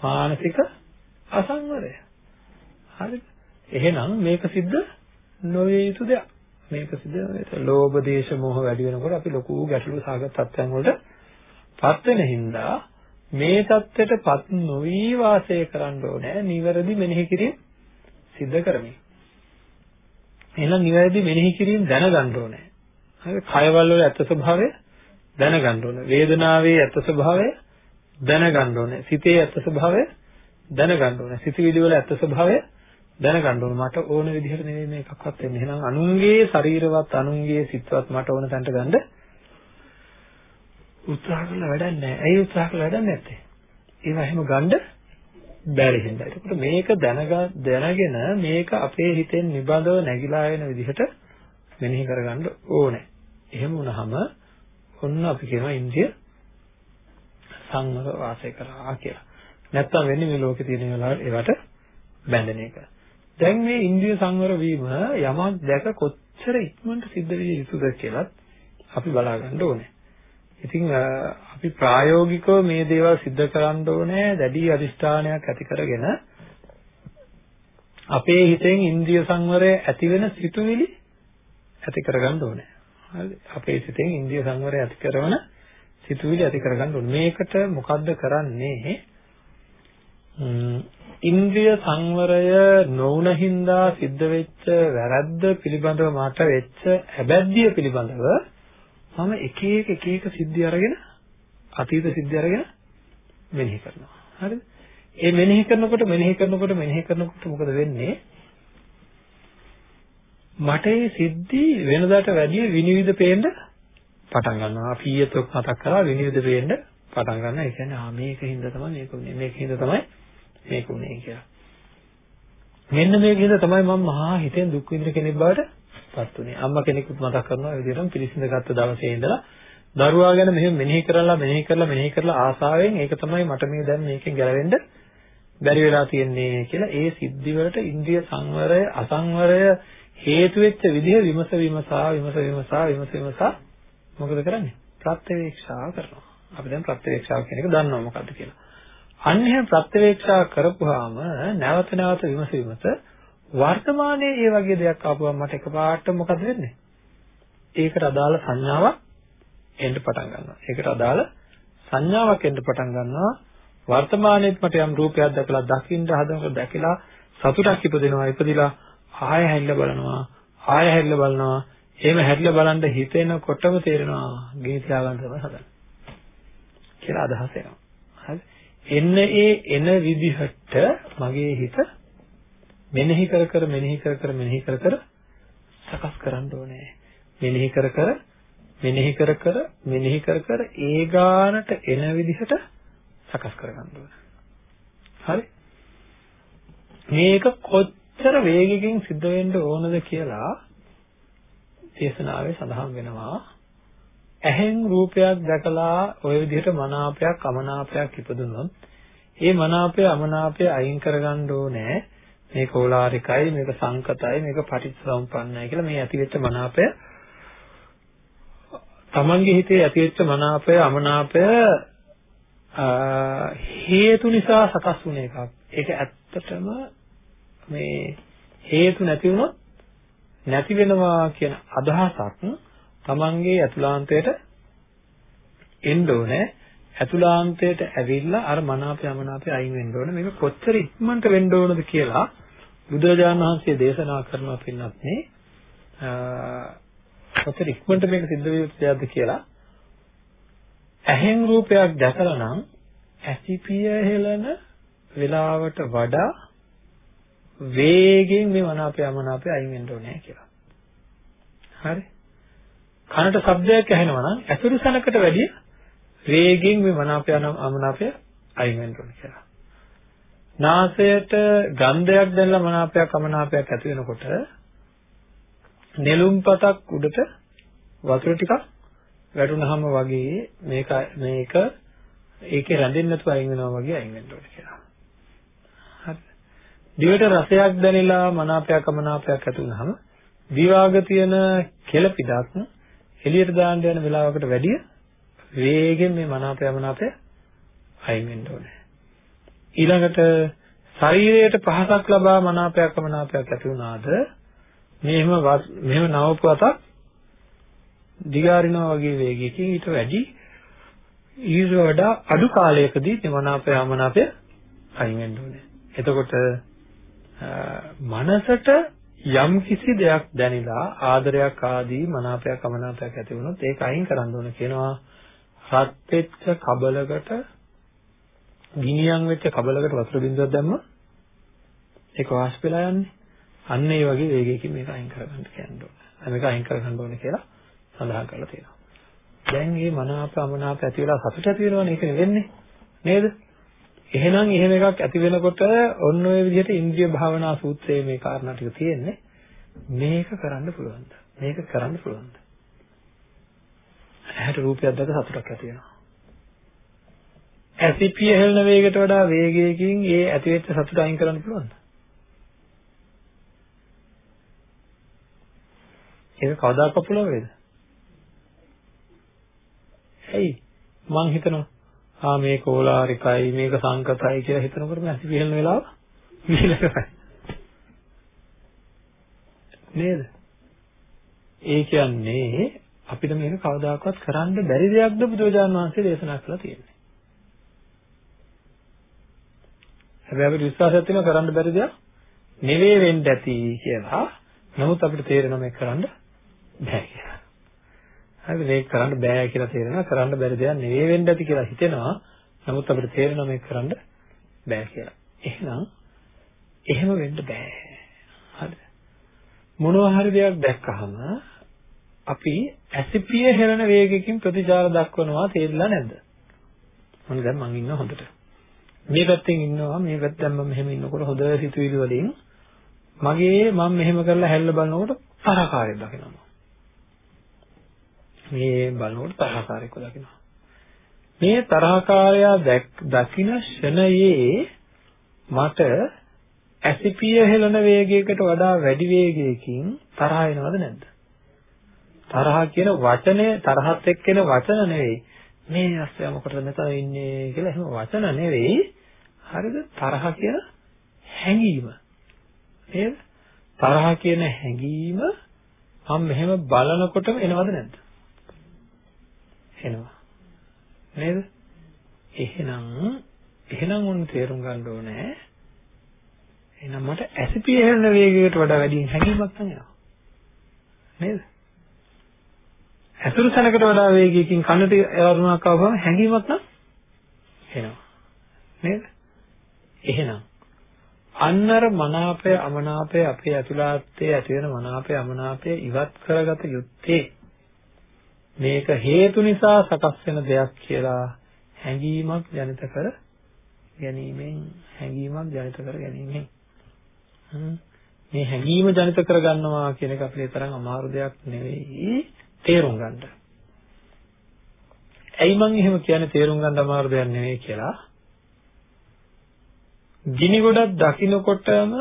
මානසික අසංවරය. හරිද? එහෙනම් මේක සිද්ධ නොවිය යුතු දෙයක්. මේක සිද්ධ වෙන්නේ ලෝභ දේශ මොහ වැඩි වෙනකොට අපි ලොකු ගැටලු සාගත තත්ත්වයන් වලට පත් වෙන හින්දා මේ தත්ත්වයටපත් නොවි වාසය කරන්න ඕනේ නිවැරදි මෙනෙහි කිරීම සිද්ධ කරමින්. එහෙනම් නිවැරදි මෙනෙහි කිරීම දැනගන්න ඕනේ. හරි කයවල වල ඇත්ත ස්වභාවය දැනගන්න ඕනේ. වේදනාවේ ඇත්ත ස්වභාවය දැනගන්න ඕනේ. සිතේ ඇත්ත ස්වභාවය දැනගන්න ඕනේ. සිතවිලි වල ඇත්ත ස්වභාවය දැනගන්න ඕනේ. මට ඕන විදිහට නෙවෙයි මේකක්වත් වෙන්නේ. එහෙනම් අනුන්ගේ ශරීරවත් අනුන්ගේ සිත්වත් මට ඕන තැනට ගන්න උත්සාහ කරලා වැඩක් නැහැ. ඇයි උත්සාහ කරලා වැඩක් නැත්තේ? ඒවා එහෙම ගන්න බැරි හින්දා. ඒකට මේක දැනගෙන මේක අපේ හිතෙන් නිබඳව නැగిලා වෙන විදිහට මෙනෙහි කරගන්න ඕනේ. එහෙම වුණාම ඔන්න අපි කියනවා ඉන්ද්‍රිය සංවර වාසය කරා කියලා. නැත්තම් වෙන්නේ මේ ලෝකේ තියෙන වෙලාවට ඒවට බැඳෙන එක. දැන් මේ ඉන්ද්‍රිය සංවර වීම යමක් දැක කොච්චර ඉක්මනට සිද්ධ වෙ යුතුද කියලා අපි බලා ගන්න ඕනේ. ඉතින් අපි ප්‍රායෝගිකව මේ දේවල් सिद्ध කරන්න ඕනේ දැඩි අදිෂ්ඨානයක් ඇති කරගෙන අපේ හිතෙන් ඉන්ද්‍රිය සංවරය ඇති වෙන සිතුවිලි ඇති කරගන්න ඕනේ. හරිද? අපේ සිතෙන් ඉන්ද්‍රිය සංවරය ඇති කරන සිතුවිලි ඇති කරගන්න ඕනේ. මේකට මොකද්ද කරන්නේ? ඉන්ද්‍රිය සංවරය නොවුන හින්දා සිද්ධ වෙච්ච වැරද්ද පිළිබඳව මට වෙච්ච හැබැද්දිය පිළිබඳව මම එක එක එක එක සිද්ධි අරගෙන අතීත සිද්ධි අරගෙන මෙනෙහි කරනවා. හරිද? ඒ මෙනෙහි කරනකොට මෙනෙහි කරනකොට මෙනෙහි කරනකොට මොකද වෙන්නේ? මට මේ සිද්ධි වෙනදාට වැඩිය විනිවිද පේන්න පටන් ගන්නවා. අපි ඊයේත් මතක් කරා විනිවිද පේන්න පටන් ගන්නවා. ඒ කියන්නේ ආ මේකින්ද තමයි මේක උනේ. මේකින්ද තමයි මේක උනේ කියලා. මෙන්න මේකින්ද තමයි මම මහා හිතෙන් දුක් විඳින කෙනෙක් බවට පත් උනේ. අම්මා කෙනෙකුත් මතක් කරනවා ඒ විදිහටම පිළිසිඳ ගත්ත දවසේ ඉඳලා දරුවා ගැන මෙහෙම මෙනෙහි කරලා මෙනෙහි කරලා මෙනෙහි කරලා ආසාවෙන් ඒක තමයි මට මේ දැන් මේකෙන් ගැලවෙන්න බැරි වෙලා තියෙන්නේ කියලා ඒ සිද්ධි වලට ඉන්ද්‍රිය සංවරය අසංවරය හේතු වෙච්ච විදිහ විමස විමසා විමස විමසා විමස විමසා මොකද කරන්නේ? ප්‍රත්‍යවේක්ෂා කරනවා. අපි දැන් ප්‍රත්‍යවේක්ෂාව කියන එක දන්නවා මොකද්ද කියලා. අන්න එහෙම ප්‍රත්‍යවේක්ෂා කරපුවාම නැවත නැවත විමස විමස වර්තමානයේ මේ වගේ දෙයක් ආපුවම මට එකපාරට මොකද වෙන්නේ? ඒකට අදාළ සංඥාවක් එන්න පටන් ගන්නවා. ඒකට අදාළ සංඥාවක් එන්න පටන් ගන්නවා. වර්තමානයේත් මට යම් රූපයක් දැකලා දකින්න හදනකොට දැකලා සතුටක් ඉපදෙනවා ඉපදිලා ආය හැල්ල බලනවා ආය හැල්ල බලනවා. එහෙම හැල්ල බලන්න හිතෙනකොටම තේරෙනවා ගේ තියාගන්න තමයි හදන්නේ කියලා අදහස එනවා. හරි? එන්න ඒ එන විදිහට මගේ හිත මෙනෙහි කර කර මෙනෙහි කර කර මෙනෙහි කර කර සකස් කරන්න ඕනේ මෙනෙහි කර කර මෙනෙහි කර කර මෙනෙහි කර කර ඒ ගානට එන විදිහට සකස් කරගන්න ඕන. හරි? මේක කොච්චර වේගකින් සිද්ධ වෙන්න ඕනද කියලා දේශනාවේ සඳහන් වෙනවා. ඇහෙන් රූපයක් දැකලා ওই විදිහට මනාපයක් අමනාපයක් ඉපදුනොත් ඒ මනාපය අමනාපය අයින් කරගන්න ඕනේ. මේක ඕලාරිකයි මේක සංකතයි මේක පටිච්චසමුප්පන්නයි කියලා මේ ඇතිවෙච්ච මනාපය තමන්ගේ හිතේ ඇතිවෙච්ච මනාපය අමනාපය හේතු නිසා සකස් වුණ එකක්. ඒක ඇත්තටම මේ හේතු නැති වුණොත් නැති වෙනවා කියන අදහසක් තමන්ගේ අතුලාන්තයට එන්න ඕනේ. අතුලාන්තයට ඇවිල්ලා අර මනාපය අමනාපය අයින් වෙන්න ඕනේ. මේක කොච්චර ඉක්මනට වෙන්න ඕනද කියලා බුදුරජාණන් වහන්සේ දේශනා කරනවා පින්නත් නේ. කොච්චර ඉක්මනට මේක සිද්ධ වෙන්නද කියලා ඇහෙන් රූපයක් දැකලා නම් ඇසිපිය හෙලන වෙලාවට වඩා වේගෙන් මේ මනාපය අමනාපය අයින් වෙන්න ඕනේ කියලා. හරි. කනට ශබ්දයක් ඇහෙනවා නම් ඇසුරු සනකට වැඩිය වේගෙන් මේ මනාපය අමනාපය අයින් වෙන්න ඕනේ කියලා. නාසයට ගන්ධයක් දැනලා මනාපයක් අමනාපයක් ඇති වෙනකොට නෙළුම් පතක් උඩට වතුර ටිකක් වැටුනහම වගේ මේක මේක ඒකේ රැඳෙන්නේ නැතුව අයින් වෙනවා වගේ අයින් වෙන්න ඕනේ කියලා. හරි. දිවට රසයක් දැනෙලා මනාපයක් අමනාපයක් ඇති වුනහම දිවාග තියෙන කෙලපිඩක් එළියට දාන්න යන වෙලාවකට වැඩිය වේගෙන් මේ මනාපය අමනාපය අයින් වෙන්න ඕනේ. ඊළඟට ශරීරයට පහසක් ලබා මනාපයක් අමනාපයක් ඇති වුණාද මෙහෙම මෙහෙම නවපුවතක් දිගාරිනවා වගේ වේගයකින් ඊට වැඩි ඊට වඩා අඩු කාලයකදී මනාපය අමනාපය අයින් වෙන්න ඕනේ. එතකොට මනසට යම් කිසි දෙයක් දැනිලා ආදරයක් ආදී මනාපයක් අමනාපයක් ඇති වුණොත් ඒක අයින් කරන්න ඕන කියනවා රත් වෙච්ච කබලකට ගිනියම් වෙච්ච කබලකට වතුර බින්දුවක් දැම්ම ඒක වාෂ්ප වෙලා යන්නේ අන්න ඒ වගේ වේගයකින් මේක අයින් කරගන්න කියන්න ඕනේ මේක අයින් කරගන්න ඕනේ කියලා සඳහන් කරලා තියෙනවා. දැන් මේ මනාප අමනාප ඇති වෙලා සතුට ඇති වෙනවනේ ඒක වෙන්නේ නේද? එහෙනම් එහෙම එකක් ඇති වෙනකොට ඔන්න ඔය විදිහට ඉන්ද්‍රිය භාවනා සූත්‍රයේ මේ කාරණා ටික තියෙන්නේ. මේක කරන්න පුළුවන්ද? මේක කරන්න පුළුවන්ද? ඇහැට රූපයක් දැක සතුටක් ඇති වෙනවා. ඇසිපිය හෙළන වේගයට වඩා වේගයකින් ඒ ඇතිවෙච්ච සතුට අයින් කරන්න පුළුවන්ද? ඒක කවදාකවත් පුළුවන් වේද? ඇයි? මං හිතනවා ආ මේක ඕලාරිකයි මේක සංකතයි කියලා හිතනකොට මැසි පිහලන වෙලාව විහිල කරයි. නේද? ඒ කියන්නේ අපිට මේක කවදාකවත් කරන්න බැරි දෙයක්ද බුදුරජාණන් වහන්සේ දේශනා කළා තියෙන්නේ. හැබැයි අපිට විශ්වාසයක් තියෙනවා කරන්න බැරි දෙයක් නෙවෙයි වෙන්න ඇති කියලා. නමුත් අපිට තේරෙනවා මේක කරන්න බෑ කියලා. හරි මේක කරන්න බෑ කියලා තේරෙනවා කරන්න බැරි දෙයක් නෙවෙයි වෙන්න ඇති කියලා හිතෙනවා. නමුත් අපිට තේරෙනවා මේක කරන්න බෑ කියලා. එහෙනම් එහෙම වෙන්න බෑ. හරිද? මොනවා හරි දෙයක් දැක්කහම අපි ඇසිපිය හෙළන වේගයකින් ප්‍රතිචාර දක්වනවා තේරිලා නැද්ද? මොන දැන් මං ඉන්න හොඳට. මේ පැත්තෙන් ඉන්නවා මේ පැත්තෙන් මම මෙහෙම ඉන්නකොට හොඳ සිතුවිලි වලින් මගේ මම මෙහෙම කරලා හැල්ල බලනකොට තරහකාරයෙක් දකිනවා. මේ බලනකොට තරහකාරයෙක් දකිනවා. මේ තරහකාරයා දකින ෂණයේ මට ඇසිපිය හෙළන වේගයකට වඩා වැඩි වේගයකින් තරහ එනවද නැද්ද? තරහ කියන වචනේ තරහත් එක්කෙන වචන නෙවෙයි. මේ අස්සය මොකටද මෙතන ඉන්නේ කියලා එහෙම වචන නෙවෙයි. හරිද? තරහ කියන හැඟීම. නේද? තරහ කියන හැඟීම මම මෙහෙම බලනකොටම එනවද නැද්ද? එනවා. නේද? එහෙනම් එහෙනම් උන් තේරුම් ගන්න ඕනේ එහෙනම් මට ඇසිපිය හෙළන වේගයකට වඩා වැඩි හැඟීමක් නැහැ. නේද? ඇසුරු තැනකට වඩා වේගයකින් කනට වරුණක් ආවම හැඟීමක් නම් එනවා. නේද? එහෙනම් අන්නර මනාපය අමනාපය අපේ ඇතුළාත්තේ ඇති වෙන මනාපය අමනාපය ඉවත් කරගත යුත්තේ මේක හේතු නිසා සකස් වෙන දෙයක් කියලා හැඟීමක් ජනිත කර ගැනීමෙන් හැඟීමක් ජනිත කර ගැනීමෙන් මේ හැඟීම ජනිත කර ගන්නවා කියන එක අපේ තරම් අමාරු දෙයක් නෙවෙයි තේරුම් ගන්න. ඇයි මං එහෙම කියන්නේ තේරුම් ගන්න අමාරු දෙයක් නෙවෙයි කියලා? ගිනි ගොඩක් දකින්නකොටම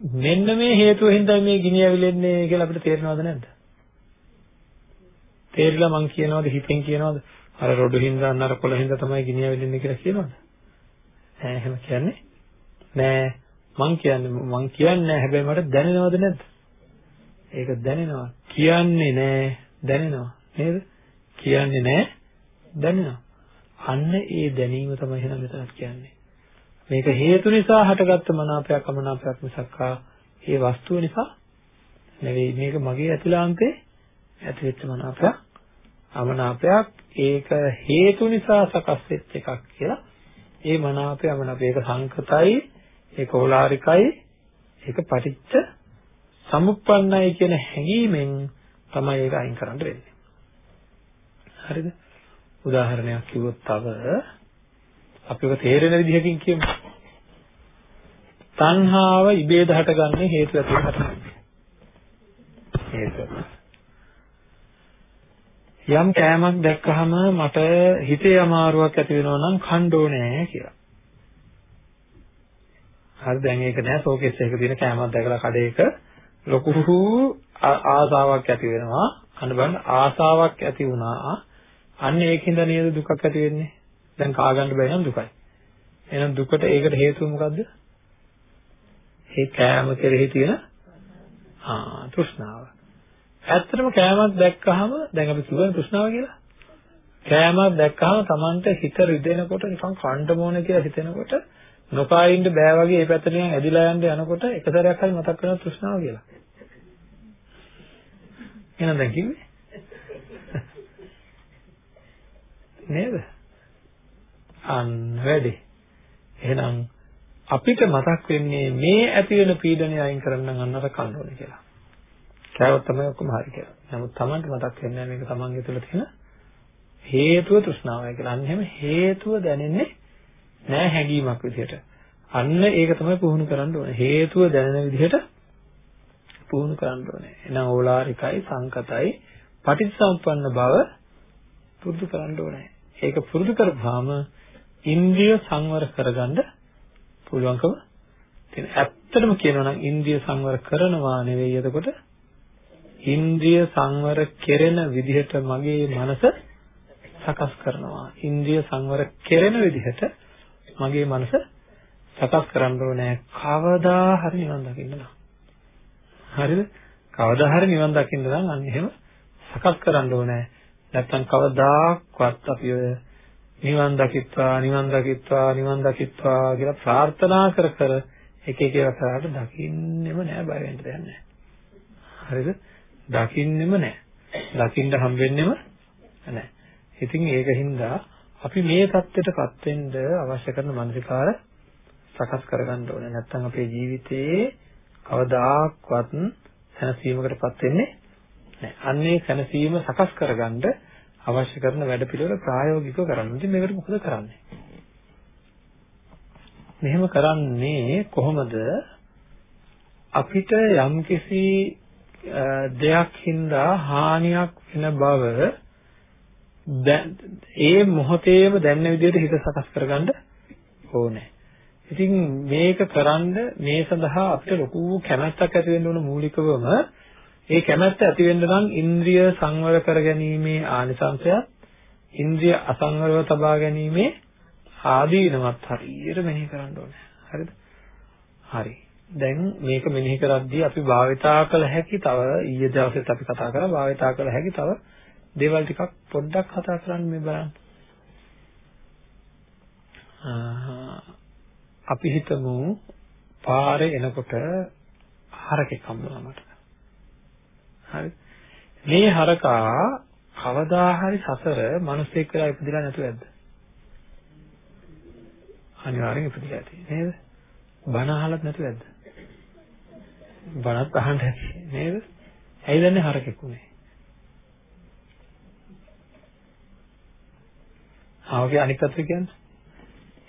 මෙන්න මේ හේතුව හින්දා මේ ගිනි ඇවිලෙන්නේ කියලා අපිට තේරෙනවද නැද්ද? තේරිලා මං කියනවාද හිතෙන් කියනවාද අර රොඩු හින්දා අන්න අර කොළ හින්දා තමයි ගිනි ඇවිලෙන්නේ කියලා කියනවද? නෑ එහෙම කියන්නේ නෑ මං කියන්නේ මං කියන්නේ හැබැයි මට දැනෙනවද නැද්ද? ඒක දැනෙනවා. කියන්නේ නෑ දැනෙනවා නේද? කියන්නේ නෑ දැනෙනවා. අන්න ඒ දැනීම තමයි එහෙනම් මෙතනත් කියන්නේ. මේක හේතු නිසා හටගත්ත මනාපයක් අමනාපයක් මිසක්කා ඒ වස්තුව නිසා නෙවෙයි මේක මගේ ඇතුළාන්තේ ඇතිවෙච්ච මනාපයක් අමනාපයක් ඒක හේතු නිසා සකස් වෙච්ච එකක් කියලා ඒ මනාපය අමනාපය ඒක සංකතයි ඒක ඕලාරිකයි ඒක පටිච්ච සමුප්පන්නයි කියන හැඟීමෙන් තමයි ඒක අයින් කරන්න වෙන්නේ. හරිද? උදාහරණයක් කිව්වොත් තව අපි ඔක තේරෙන විදිහකින් කියමු. තණ්හාව ඉබේද හටගන්නේ හේතු ඇතුළේ හටගන්නේ. හේතුව. යම් කෑමක් දැක්කහම මට හිතේ අමාරුවක් ඇති වෙනවා නම් කණ්ඩෝ නෑ කියලා. හරි දැන් ඒක නෑ ෂෝකේස් එකක තියෙන කෑමක් දැකලා කඩේක ලොකු ආසාවක් ඇති වෙනවා. අන්න බලන්න ආසාවක් ඇති වුණා. අන්න ඒකින්ද නේද දුකක් ඇති වෙන්නේ. දැන් කා ගන්න බැරි නම් දුකයි. එහෙනම් දුකට ඒකට හේතුව මොකද්ද? ඒ කෑම කෙරෙහි තියෙන ආ තෘෂ්ණාව. ඇත්තටම කෑමක් දැක්කහම දැන් අපි කියවන තෘෂ්ණාව කියලා. කෑමක් දැක්කහම Tamanට හිත රිදෙනකොට නිකන් කණ්ඩ මොන කියලා හිතෙනකොට නොකා ඉන්න බෑ වගේ ඒ පැත්තට නිකන් ඇදිලා යන්න යනකොට එක සැරයක් හරි මතක් වෙනවා තෘෂ්ණාව කියලා. එහෙනම් දැන් කිව්වේ නේද? අන්න වැඩි. එහෙනම් අපිට මතක් වෙන්නේ මේ ඇති වෙන පීඩනය අයින් කරන්න අන්නර කන්න ඕනේ කියලා. කෑවොත් තමයි ඔක්කොම හරි කියලා. නමුත් Tamanට මතක් වෙන්නේ මේක Tamanගේ තුල තියෙන හේතුව තෘෂ්ණාවයි කියලා. අන්න එහෙම හේතුව දැනෙන්නේ නෑ හැඟීමක් විදිහට. අන්න ඒක තමයි පුහුණු කරන්න ඕනේ. හේතුව දැනෙන විදිහට පුහුණු කරන්න ඕනේ. එහෙනම් ඕලාරිකයි සංකතයි පටිච්චසමුප්පන්න බව පුරුදු කරන්න ඕනේ. ඒක පුරුදු කරපුවාම ඉන්ද්‍රිය සංවර කරගන්න පුළුවන්කම තියෙන. ඇත්තටම කියනවා නම් ඉන්ද්‍රිය සංවර කරනවා නෙවෙයි එතකොට ඉන්ද්‍රිය සංවර කෙරෙන විදිහට මගේ මනස සකස් කරනවා. ඉන්ද්‍රිය සංවර කෙරෙන විදිහට මගේ මනස සකස් කරන්න ඕනේ. කවදා හරි නිවන් දකින්න නම්. හරිද? කවදා හරි නිවන් දකින්න නම් අන්න එහෙම සකස් කරන්න ඕනේ. නැත්තම් කවදාක්වත් අපි ඔය නිවන් දකිත්වා නිවන් දකිත්වා නිවන් දකිත්වා කියලා ප්‍රාර්ථනා කර කර එක එක ඒවා කරාට දකින්නෙම නෑ බය වෙන්න දෙයක් නෑ. හරිද? දකින්නෙම නෑ. දකින්න හම්බෙන්නෙම නෑ. ඉතින් ඒකින්ද අපි මේ தත්ත්වයටපත් වෙන්න අවශ්‍ය කරන මානසිකාර සකස් කරගන්න ඕනේ. නැත්නම් අපේ ජීවිතේ කවදාක්වත් සැනසීමකටපත් වෙන්නේ නැහැ. අන්නේ සැනසීම සකස් කරගන්න අවශ්‍ය කරන වැඩපිළිවෙල ප්‍රායෝගිකව කරන්න. ඉතින් මේකට මොකද කරන්නේ? මෙහෙම කරන්නේ කොහොමද? අපිට යම්කිසි දෙයක් හින්දා හානියක් වෙන බව ඒ මොහොතේම දැනෙන විදිහට හිත සකස් කරගන්න ඕනේ. ඉතින් මේක කරන්ඩ මේ සඳහා අපිට ලොකු කැමැත්තක් ඇති වෙන්න ඕන මූලිකවම ඒ කැමැත්ත ඇති වෙන්න නම් ඉන්ද්‍රිය සංවර කර ගැනීමේ ආනිසංසයත් ඉන්ද්‍රිය අසංවරව තබා ගැනීමේ ආදීනවත් හරියට මෙනෙහි කරන්න ඕනේ. හරිද? හරි. දැන් මේක මෙනෙහි කරද්දී අපි භාවිතා කළ හැකි තව ඊයේ දවසෙත් අපි කතා කරා භාවිතා කළ හැකි තව දේවල් ටිකක් පොඩ්ඩක් කතා කරන්න මේ බලන්න. අපි හිතමු පාරේ එනකොට හරකෙක් හම්බුනා මට. හරි. මේ හරකා කවදා හරි සසර මිනිස්සෙක් වෙලා ඉපදිලා නැතුව ඇද්ද? අනිවාර්යෙන් ඉපදිලා ඇති නේද? බණ අහලත් නැතුව ඇද්ද? බණත් අහන්න ඇති නේද? ඇයි දන්නේ හරකෙක් උනේ? ආවගේ අනිත් පැත්ත කියන්නේ.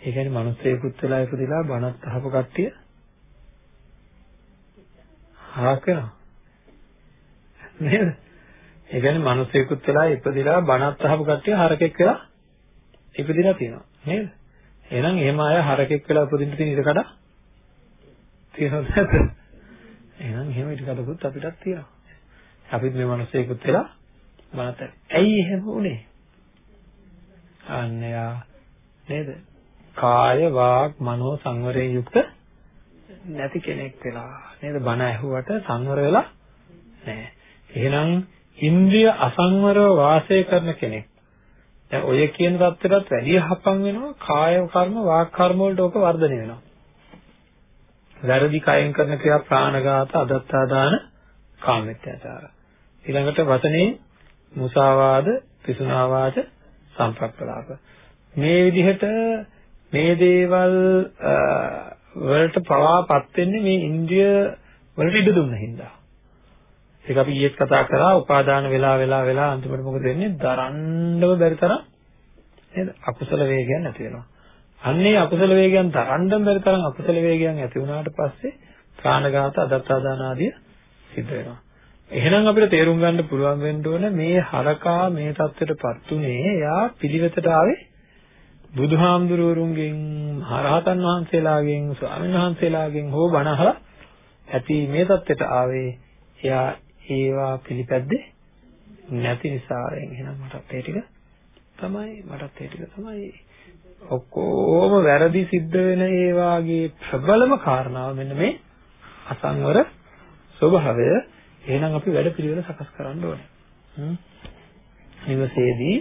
ඒ කියන්නේ මිනිස්සෙකුත් වෙලා ඉපදිලා බණත් අහපු කට්ටිය හරක් වෙනවා. නේද? ඒ කියන්නේ මිනිස්සෙකුත් වෙලා ඉපදිලා බණත් අහපු කට්ටිය හරකෙක් වෙලා ඉපදිලා තියෙනවා. නේද? එහෙනම් එහෙම අය හරකෙක් වෙලා උපදින්න තියෙන ඉඩකඩ තියෙනවද නැද්ද? එහෙනම් එහෙම ඉඩකඩකුත් අපිටත් තියෙනවා. අපිත් මේ මිනිස්සෙකුත් වෙලා බණත් ඇයි එහෙම වුනේ? අන්නයා නේද? කාය වාග් මනෝ සංවරයෙන් යුක්ත නැති කෙනෙක් වෙලා නේද? බණ ඇහුවට සංවර වෙලා නැහැ. එහෙනම් ඉන්ද්‍රිය අසංවරව වාසය කරන කෙනෙක්. දැන් ඔය කියන தත්ත්වයටත් වැඩිය හපන් වෙනවා කාය කර්ම වාක් කර්ම වලට ඕක වර්ධනය වෙනවා. වැරදි කයෙන් කරන ක්‍රියා ප්‍රාණඝාත අදත්තාදාන කාමමිත්‍යාචාර. ඊළඟට වචනේ මුසාවාද පිසුනාවාච සම්ප්‍රප්පලාප. මේ විදිහට මේ දේවල් වලට පවාපත් වෙන්නේ මේ ඉන්ද්‍රිය වලට ඉඩ දුන්න හින්දා. ඒක අපි ඊයේත් කතා කරා උපාදාන වෙලා වෙලා වෙලා අන්තිමට මොකද වෙන්නේ? දරන්නව බැරි තරම් නේද? අකුසල වේගයන් ඇති වෙනවා. අන්නේ අකුසල වේගයන් දරන්නම බැරි තරම් අකුසල වේගයන් ඇති වුණාට පස්සේ ප්‍රාණඝාත අදත්තාදාන ආදිය සිද්ධ වෙනවා. එහෙනම් අපිට තේරුම් ගන්න පුළුවන් වෙන්න ඕන මේ හරකා මේ தත්ත්වයටපත් උනේ එයා පිළිවෙතට ආවේ බුදුහාමුදුරුවරුන්ගෙන් මහරහතන් වහන්සේලාගෙන් ස්වාමීන් වහන්සේලාගෙන් හෝ බණ අහලා ඇති මේ தත්ත්වයට ආවේ. එයා ඒවා පිළිපැද්දේ නැති නිසා. එහෙනම් මටත් ඒ ටික තමයි මටත් ඒ ටික තමයි. ඔක්කොම වැරදි සිද්ධ වෙන ඒ වාගේ ප්‍රබලම කාරණාව මෙන්න මේ අසංවර ස්වභාවය. එහෙනම් අපි වැඩ පිළිවෙල සකස් කරන්න ඕනේ. නිවසේදී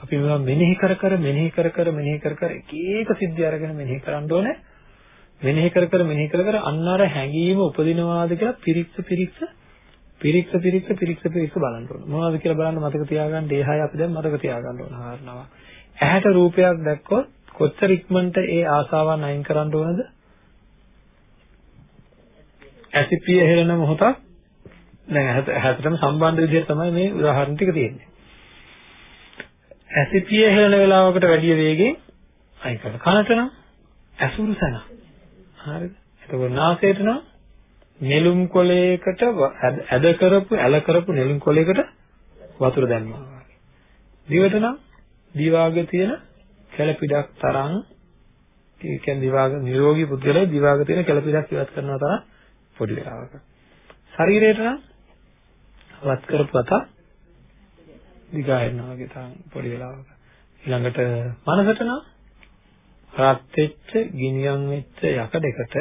අපි මේවා මෙනෙහි කර කර මෙනෙහි කර කර මෙනෙහි කර කර එක එක සිද්ධි අරගෙන මෙනෙහි කරන්න ඕනේ. මෙනෙහි කර කර මෙනෙහි කර කර අන්න අර හැඟීම උපදිනවාද කියලා පිරික්ස පිරික්ස පිරික්ස පිරික්ස පිරික්ස පිරික්ස බලන්න ඕනේ. මොනවද කියලා බලන්න මතක තියාගන්න ඒ හය අපි දැන් මතක තියාගන්න ඕන කාරණාව. ඇහැට රූපයක් දැක්කොත් කොච්චර ඉක්මනට ඒ ආසාවන් අයින් කරන්න ඕනද? ඇසිපිය හෙලන මොහොතක් දැන් ඇහැටම සම්බන්ධ විදිහට තමයි මේ උදාහරණ ටික තියෙන්නේ. ඇසිපිය හෙලන වෙලාවකට වැඩි වේගෙන් අයින් කරන කනට නම් ඇසුරු සන. හරිද? එතකොට නාසයට නම් නෙළුම් කොලයකට ඇද කරපු ඇල කරපු නෙළුම් කොලයකට වතුර දැම්මා වගේ. දිවට නම් දිවාගේ තියෙන කැළපිඩක් තරම් ඒ කියන්නේ දිවාග නිරෝගී පුද්ගලයා දිවාග තියෙන කැළපිඩක් ඉවත් කරනවා තරම් පොඩි වෙලාවක. ශරීරයට නම් වත් කරපත දිගායනවා වගේ තරම් පොඩි වෙලාවක. ඊළඟට මනසට නම් රත් වෙච්ච ගිනියම් වෙච්ච යකඩයකට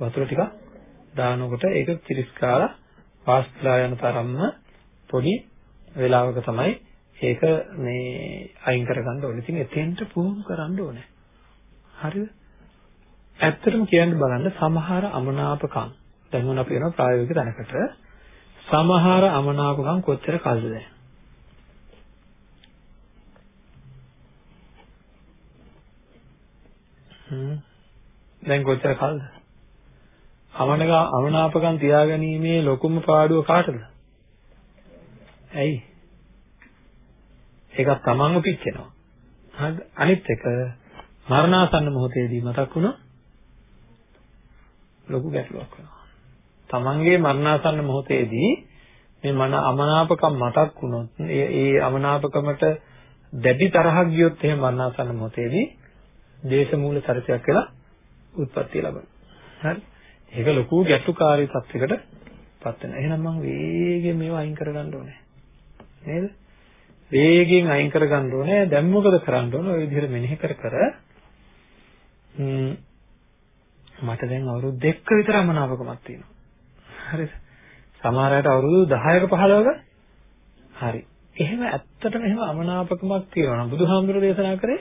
වතුර ටිකක් දානකොට ඒක තිරිස් කාලා වාස්පලා යන තරම්ම පොඩි වෙලාවක තමයි ඒක මේ අයින් කරගන්න ඕනේ. ඉතින් එතෙන්ට පුහුණු කරන්න ඕනේ. හරිද? ඇත්තටම කියන්න බලන්න සමහර අමනාපකම් දැන් මොන අපි වෙනවා ප්‍රායෝගික තැනකට සමහර අමනාපකම් කොච්චර කල්ද දැන් දැන් කොච්චර කල්ද? අමනක අමනාපකම් තියාගැනීමේ ලොකුම පාඩුව කාටද? ඇයි? ඒක තමන්ව පිච්චෙනවා. හරිද අනිත් එක මරණාසන්න මොහොතේදී මතක් වුණා? ලොකු ගැටලුවක් වෙනවා. තමන්ගේ මරණාසන්න මොහොතේදී මේ මන අමනාපකම් මතක් වුණොත් ඒ ඒ අමනාපකමට දැඩි තරහක් ගියොත් එහෙම මරණාසන්න මොහොතේදී දේශ මූල චරිතයක් කියලා උත්පත්ති ලබනවා. හරි. ඒක ලොකු ගැටුකාරී තත්යකට පත් වෙනවා. එහෙනම් මම වේගෙන් මේවා අයින් කරගන්න ඕනේ. නේද? වේගෙන් අයින් කරගන්න ඕනේ. දැන් මොකද කරන්න ඕනේ? ඔය විදිහට මෙනෙහි කර කර මට දැන් අවුරුදු දෙකක විතර අමනාපකමක් තියෙනවා. හරිද? සමහර අයට අවුරුදු 10ක 15ක හරි. එහෙම ඇත්තටම එහෙම අමනාපකමක් තියෙනවා නම් බුදුහාමුදුරුවෝ දේශනා කරේ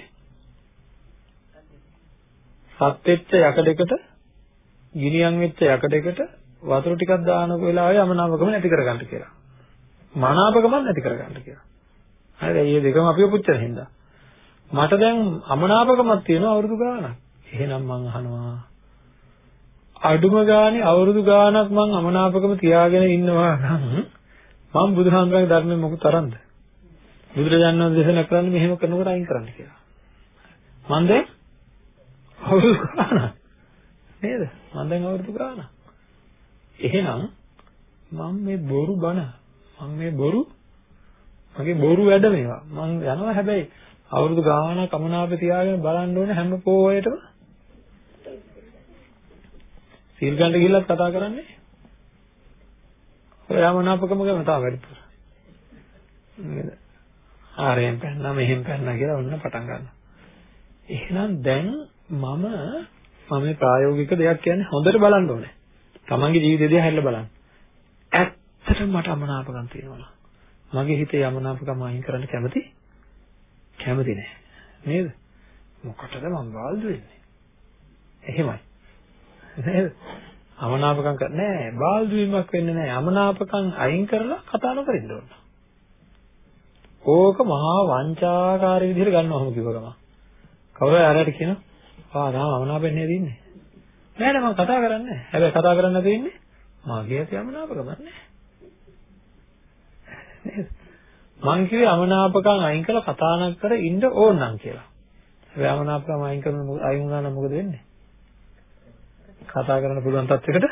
සත් වෙච්ච යකඩයකට ගිනියම් වෙච්ච යකඩයකට වතුර ටිකක් දානක වෙලාවේ අමනාපකම නැති කරගන්න කියලා. මනාපකම නැති කරගන්න කියලා. හරිද? මේ දෙකම අපිව පුච්චන හින්දා. මට දැන් අමනාපකමක් තියෙනවා අවුරුදු ගාණක්. එහෙනම් මං අහනවා අඩුම ගානේ අවුරුදු ගාණක් මං අමනාපකම තියාගෙන ඉන්නවා නම් මම බුදුහාමුදුරන්ගේ ධර්මයෙන් මොකද තරන්ද? බුදුරජාණන් වහන්සේ දේශනා කරන්නේ මෙහෙම කරනකොට අයින් කරන්න කියලා. මම දැන් අවුරුදු ගාණක් නේද? මම දැන් අවුරුදු ගාණක්. එහෙනම් මම මේ බොරු බණ මම මේ බොරු මගේ බොරු වැඩ මේවා. මම යනවා හැබැයි අවුරුදු ගාණක් අමනාප තියාගෙන බලන්න ඕනේ හැම පොයේටම සීල් ගන්න ගිහිල්ලත් කතා කරන්නේ ඔය යමනාපකම ගැන තාම වැඩිපුර නේද ආරයෙන් පැන්නා මෙහෙන් පැන්නා කියලා ඔන්න පටන් ගන්නවා එහෙනම් දැන් මම මම මේ ප්‍රායෝගික දෙයක් කියන්නේ හොඳට බලන්න ඕනේ තමන්ගේ ජීවිතය දිහා හැරිලා බලන්න ඇත්තටම මට අමනාපකම් තියෙනවා මගේ හිතේ යමනාපකම අයින් කරන්න කැමති කැමති නෑ නේද මොකටද මම බාල්දු වෙන්නේ එහෙමයි නේද? අමනාපකම් කර නෑ බාල්දු වීමක් වෙන්නේ නෑ. අමනාපකම් අයින් කරලා කතා නොකරින්න ඕන. ඕක මහා වංචාකාරී විදිහට ගන්නවම කිව්ව ගම. කවුරු හරි අරයට කියනවා ආ තාම අමනාපෙන් නේද ඉන්නේ. නෑ නෑ මම කතා කරන්නේ. හැබැයි කතා කරන්න නැතුව ඉන්නේ මගේ ඇති අමනාපකමක් නෑ. නේද? මං කිව්වේ අමනාපකම් අයින් කරලා කතා නොකර ඉන්න ඕන නම් කියලා. හැබැයි අමනාපකම් අයින් කරන අයින් වුණා නම් මොකද වෙන්නේ? කතා කරන්න පුළුවන් තත්යකට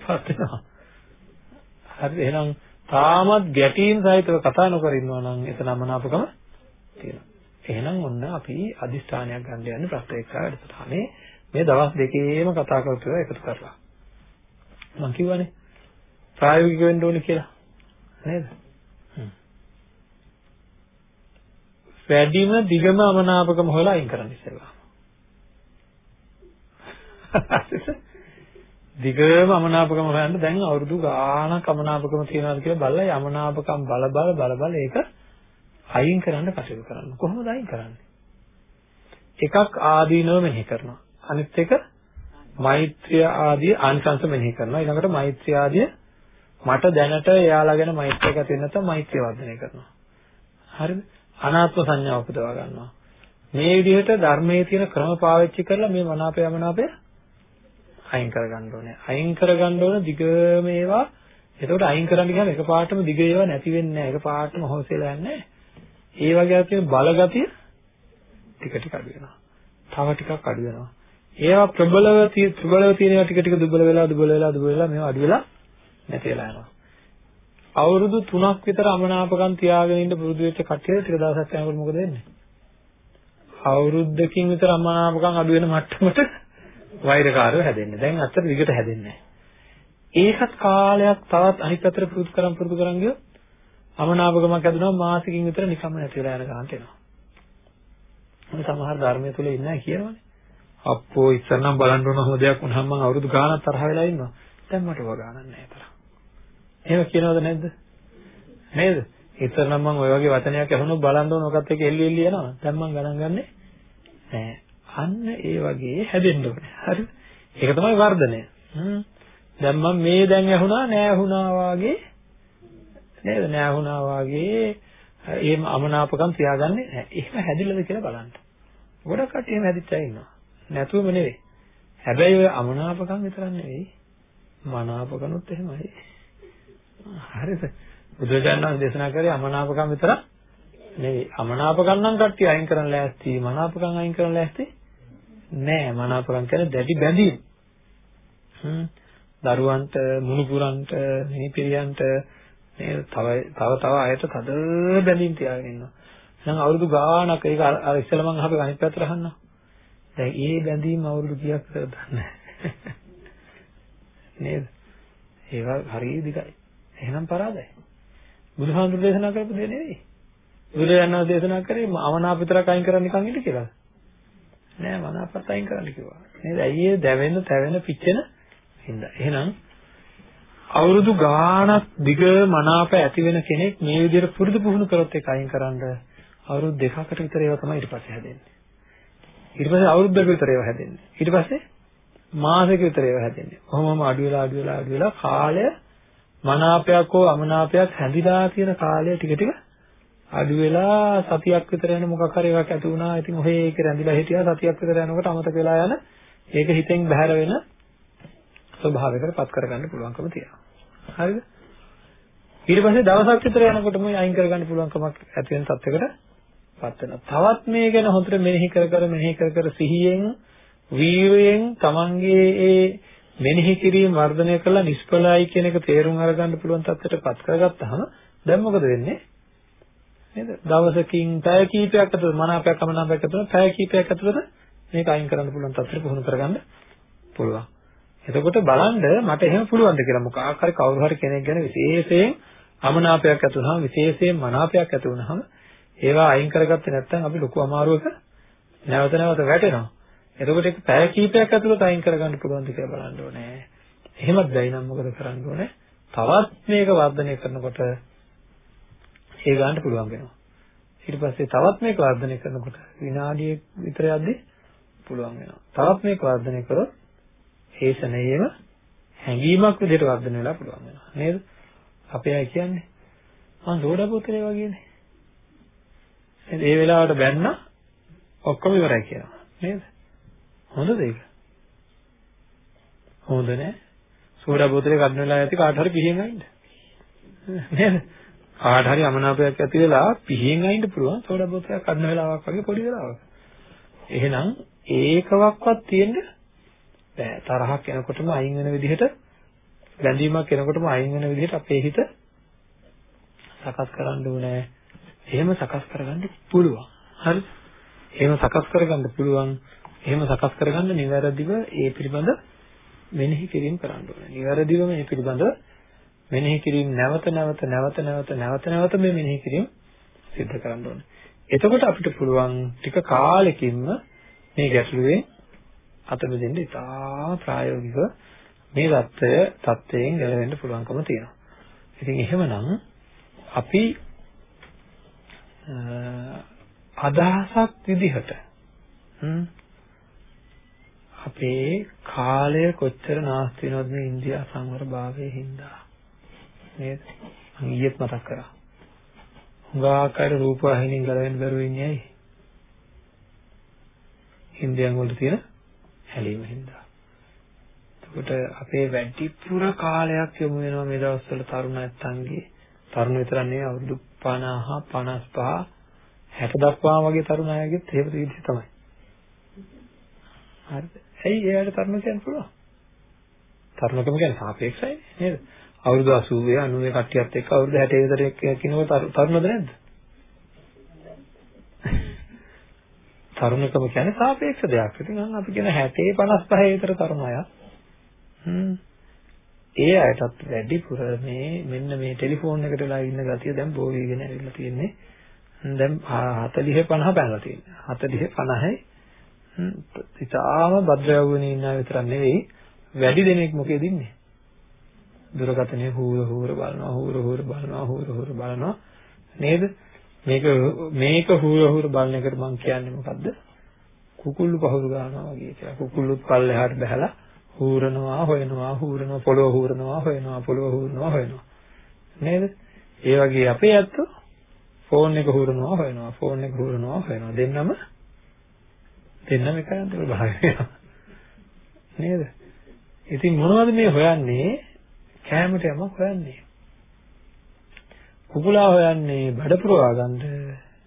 පත් වෙනවා. හරිද? එහෙනම් තාමත් ගැටීම් සහිතව කතා නොකර ඉන්නවා නම් එතන අමනාපකම තියෙනවා. එහෙනම් ඔන්න අපි අදිස්ථානයක් ගන්න යන්නේ ප්‍රත්‍යක්ෂා වැඩසටහනේ මේ දවස් දෙකේම කතා කරපුව එකතු කරලා. මම කිව්වනේ ප්‍රායෝගික වෙන්න ඕනේ කියලා. නේද? වැඩිම දිගම අමනාපකම හොයලා අයින් කරන්න ඉස්සෙල්ලා. *laughs* දිගම අමනාපකම හොයන්න දැන් අවුරුදු ගාණක් අමනාපකම තියනවාද කියලා බලලා යමනාපකම් බල බල බල බල ඒක අයින් කරන්න කටයුතු කරන්න. කොහොමද අයින් කරන්නේ? එකක් ආදීනව මෙනෙහි කරනවා. අනිත් එක මෛත්‍රිය ආදී ආනිසංස මෙනෙහි කරනවා. ඊළඟට මෛත්‍රිය ආදී මට දැනට එයාලා ගැන මෛත්‍රියක් ඇති වෙන නැත්නම් මෛත්‍රිය වර්ධනය කරනවා. හරිද? අනාත්ම සංඥාව උපදවා ගන්නවා. මේ විදිහට ධර්මයේ තියෙන ක්‍රම පාවිච්චි කරලා මේ මනාපය මනාපය අයින් කරගන්න ඕනේ. අයින් කරගන්න ඕන දිගම ඒවා. එතකොට අයින් කරන්න ගියාම එකපාරටම දිග ඒවා නැති වෙන්නේ නැහැ. එකපාරටම හොසෙලා යන්නේ නැහැ. ඒ වගේ තියෙන බලගතිය ටික ටික අඩු වෙනවා. තව ටිකක් අඩු වෙනවා. ඒවා ප්‍රබලව ප්‍රබලව තියෙනවා ටික ටික දුබල වෙලා දුබල වෙලා දුබල වෙලා මේවා අඩු වෙලා නැති වෙලා යනවා. අවුරුදු 3ක් විතර අමනාපකම් තියාගෙන ඉන්න පුරුදු වෙච්ච කට්ටිය ටික දවසක් යනකොට මොකද වෙන්නේ? අවුරුද්දකින් විතර අමනාපකම් අඩු වෙන මට්ටමට වෛරකාරයෝ හැදෙන්නේ. දැන් අතට විකට හැදෙන්නේ ඒකත් කාලයක් තවත් අනිත් පැත්තට පුරුදු කරන් පුරුදු කරන් ගියොත් අමනාපකමක් ඇතිවෙනවා මාසිකින් විතර නිකම්ම නැති වෙලා යන ගන්නට එනවා. මොකද සමහර ධර්මයේ තුල ඉන්නයි කියනවනේ. අප්පෝ ඉස්සර නම් බලන්න ඕන හොම දෙයක් වුණාම මම අවුරුදු ගාණක් තරහ වෙලා ඉන්නවා. දැන් මට ඔය ගාණක් නැහැ තරහ. එහෙම කියනවද නැද්ද? නේද? ඉස්සර නම් මම ওই වගේ වචනයක් අහනොත් බලන්න ඕන ඔකත් එක්ක එල්ලි එල්ලි යනවා. දැන් මම ගණන් ගන්නෙ නෑ. අන්න ඒ වගේ හැදෙන්න ඕනේ. හරිද? ඒක තමයි වර්ධනය. හ්ම්. දැන් මම මේ දැන් ඇහුණා නෑ ඇහුණා වාගේ නේද? නෑ ඇහුණා වාගේ එහෙම අමනාපකම් තියාගන්නේ නැහැ. එහෙම හැදිලාද කියලා බලන්න. ගොඩක් කට්ටිය එහෙම හැදිච්ච අය ඉන්නවා. නැතුවම නෙවෙයි. හැබැයි ඔය අමනාපකම් විතරක් නෙවෙයි. මනාපකනුත් එහෙමයි. හරිද? බුදුරජාණන් වහන්සේ දේශනා කරේ අමනාපකම් විතරක් නෙවෙයි. අමනාපකම් නම් කට්ටිය අයින් කරන්න ලෑස්ති. මනාපකම් අයින් කරන්න ලෑස්ති නෑ. මනාපකම් කියන්නේ දැඩි බැඳීම්. හ්ම්. දරුවන්ට, මුණුපුරන්ට, මිනිපිරියන්ට නේද? තව තව තව අයට තද බැඳීම් තියාගෙන ඉන්නවා. එහෙනම් අවුරුදු ගාණක් ඒක අර ඉස්සෙල්ලා මම අහපේ අනිත් පැත්තට අහන්නා. දැන් ඒ බැඳීම් අවුරුදු කීයක් විතරද දන්නේ *laughs* නේද? ඒවා හරිය දිගයි. එහෙනම් පරාදයි. බුදුහාමුදුරු දේශනා කරපු දේ නෙවෙයි. බුදුරජාණන් දේශනා කරේ අවනාප විතරක් අයින් කරන්න නිකන් ඉන්න කියලා. නෑ මනාපත් අයින් කරන්න කිව්වා. නේද? ඇයි ඒ දැවෙන, තැවෙන, පිච්චෙන හින්දා. එහෙනම් අවුරුදු ගාණක් දිග මනාප ඇති වෙන කෙනෙක් මේ විදිහට පුරුදු පුහුණු කරොත් ඒක අයින් කරන්න අවුරුදු දෙකකට විතර ඒවා තමයි ඊට පස්සේ හැදෙන්නේ. ඊට පස්සේ අවුරුද්දක විතර ඒවා හැදෙන්නේ. ඊට පස්සේ මාසෙක විතර ඒවා හැදෙන්නේ. කොහොමම අඩු වෙලා අඩු වෙලා අඩු වෙලා කාලය මනාපයක් හෝ අමනාපයක් හැදිලා තියෙන කාලය ටික ටික අඩු වෙලා සතියක් විතර යන මොකක් හරි එකක් ඇති වුණා. ඉතින් ඔහේ ඒක රැඳිලා හිටියා සතියක් විතර යනකොට අමතක වෙලා යන ඒක හිතෙන් බැහැර වෙන ස්වභාවයකට පත් කරගන්න පුළුවන්කම තියෙනවා. හරිද? ඊට පස්සේ දවසක් විතර යනකොටම අයින් කරගන්න පුළුවන්කමක් ඇති වෙන තත්යකට පත් වෙනවා. තවත් මේ ගැන හොඳට මෙනෙහි කර කර මෙනෙහි කර කර සිහියෙන් වීරයෙන් තමන්ගේ ඒ මෙනෙහි කිරීම වර්ධනය කරලා නිෂ්ඵලයි කියන එක තේරුම් අරගන්න පුළුවන් තත්ත්වයට පත් කරගත්තාම දැන් මොකද වෙන්නේ? නේද? දවසකින් පැය කීපයක් ඇතුළත මනාපයක් අමනාපයක් ඇතුළත පැය කීපයක් ඇතුළත මේක අයින් කරන්න පුළුවන් තත්ත්වෙට පුහුණු කරගන්න පුළුවන්. එතකොට බලන්න මට එහෙම පුළුවන්ද කියලා මොකක් හරි කවුරු හරි කෙනෙක් ගැන විශේෂයෙන් අමනාපයක් ඇති වුනහම විශේෂයෙන් මනාපයක් ඇති වුනහම ඒවා අයින් කරගත්තේ නැත්නම් අපි ලොකු අමාරුවක නැවත නැවත වැටෙනවා. එතකොට ඒක පැය කීපයක් ඇතුළත අයින් කරගන්න පුළුවන්ද කියලා බලන්න ඕනේ. එහෙමත් බැයි නම් මොකද කරන්න ඕනේ? තවත් මේක වර්ධනය කරනකොට ඒ ගන්න පුළුවන් වෙනවා. ඊට පස්සේ තවත් මේක වර්ධනය කරනකොට විනාඩිය විතර යද්දි පුළුවන් වෙනවා. තවත් මේක වර්ධනය කරොත් ඒ ශනේයම හැඟීමක් විදිහට වර්ධනය වෙලා පුළුවන් වෙනවා. නේද? අපේ අය කියන්නේ මං සෝඩා බෝතලේ වගේනේ. නේද? ඒ වෙලාවට බැන්න ඔක්කොම ඉවරයි කියනවා. නේද? හොඳද ඒක? හොඳ නෑ. සෝඩා බෝතලේ කඩන වෙලාව ඇති කාට හරි පිහින් අයින්න. නේද? කාට හරි අමනාපයක් ඇති වෙලා පිහින් අයින්න පුළුවන් සෝඩා බෝතලයක් කඩන වෙලාවක් වගේ පොඩි වෙලාවක. එහෙනම් ඒකවක්වත් තියෙන්නේ බෑ තරහක් එනකොටම අයින් වෙන විදිහට බැඳීමක් එනකොටම අයින් වෙන විදිහට අපේ හිත සකස් කරන්න ඕනේ. එහෙම සකස් කරගන්න පුළුවන්. හරි? එහෙම සකස් කරගන්න පුළුවන්. එහෙම සකස් කරගන්න නිවැරදිව ඒ පිළිබඳ මෙනෙහි කිරීම කරන්න ඕනේ. නිවැරදිව මේ පිළිබඳ මෙනෙහි කිරීම නැවත නැවත නැවත නැවත නැවත නැවත මේ මෙනෙහි කිරීම සිද්ධ කරන්න ඕනේ. එතකොට අපිට පුළුවන් ටික කාලෙකින්ම මේ ගැටලුවේ අත බෙදෙන්න ඉතා ප්‍රායෝගිකව මේ தত্ত্বය தත්වයෙන් ගැලවෙන්න පුළුවන්කම තියෙනවා. ඉතින් එහෙමනම් අපි අදහසක් විදිහට අපේ කාලය කොච්චර නාස්ති වෙනවද මේ ඉන්දියා සංවර භාවයේ හින්දා? නේද? ඊයේත් මතක් කරා. හුඟාකාර රූපවාහිනියෙන් ගලවෙන්න බැරුව ඉන්නේ ඇයි? ඉන්දියාන් වල තියෙන හැලීම හින්දා. එතකොට අපේ වැඩිපුර කාලයක් යොමු වෙනවා මේ දවස්වල තරුණ නැත්තන්ගේ තරුණ විතර නෙවෙයි අවුරුදු 50 55 60 දක්වා වගේ තරුණ අයගෙත් එහෙම විදිහ තමයි. හරිද? ඇයි එයාට තරුණ කියන්න පුළුවන්? තරුණකම කියන්නේ සාපේක්ෂයි නේද? අවුරුදු 80 90 කට්ටියත් එක්ක අවුරුදු 60 විතර කෙනෙකුට තරුණද නැද්ද? තරුණකම කියන්නේ සාපේක්ෂ දෙයක්. ඉතින් අන්න අපි කියන 60 55 විතර තරුණ අය. හ්ම්. ඒ අයටත් වැඩිපුර මේ මෙන්න මේ ටෙලිෆෝන් එකට වෙලා ඉන්න ගතිය දැන් බෝ වීගෙන ඇවිල්ලා තියෙන්නේ. දැන් 40 50 පැනලා තියෙනවා. 40 50යි ඉතාලම භද්‍ර යවුනේ ඉන්නා විතරක් නෙවෙයි වැඩි දෙනෙක් මොකේද ඉන්නේ? දුරකථනයේ හූර හූර බලනවා හූර හූර බලනවා හූර හූර බලනවා නේද? මේක මේක හූර හූර බලන එකට මම කියන්නේ මොකද්ද? කුකුල්ලු පහුරු ගන්නවා වගේ කියලා. කුකුල්ලුත් පල්ලෙහාට බහැලා හූරනවා හොයනවා හූරනවා පොළොව හූරනවා හොයනවා පොළොව හූරනවා හොයනවා. නේද? ඒ වගේ අපේ ඇත්තෝ ෆෝන් එක හූරනවා හොයනවා ෆෝන් එක හූරනවා හොයනවා දෙන්නම දෙන්නම එකයි අන්තිමට භාගය නේද? ඉතින් මොනවද මේ හොයන්නේ? කෑමට යමක් හොයන්නේ. කුකුලා හොයන්නේ බඩ පුරවා ගන්න,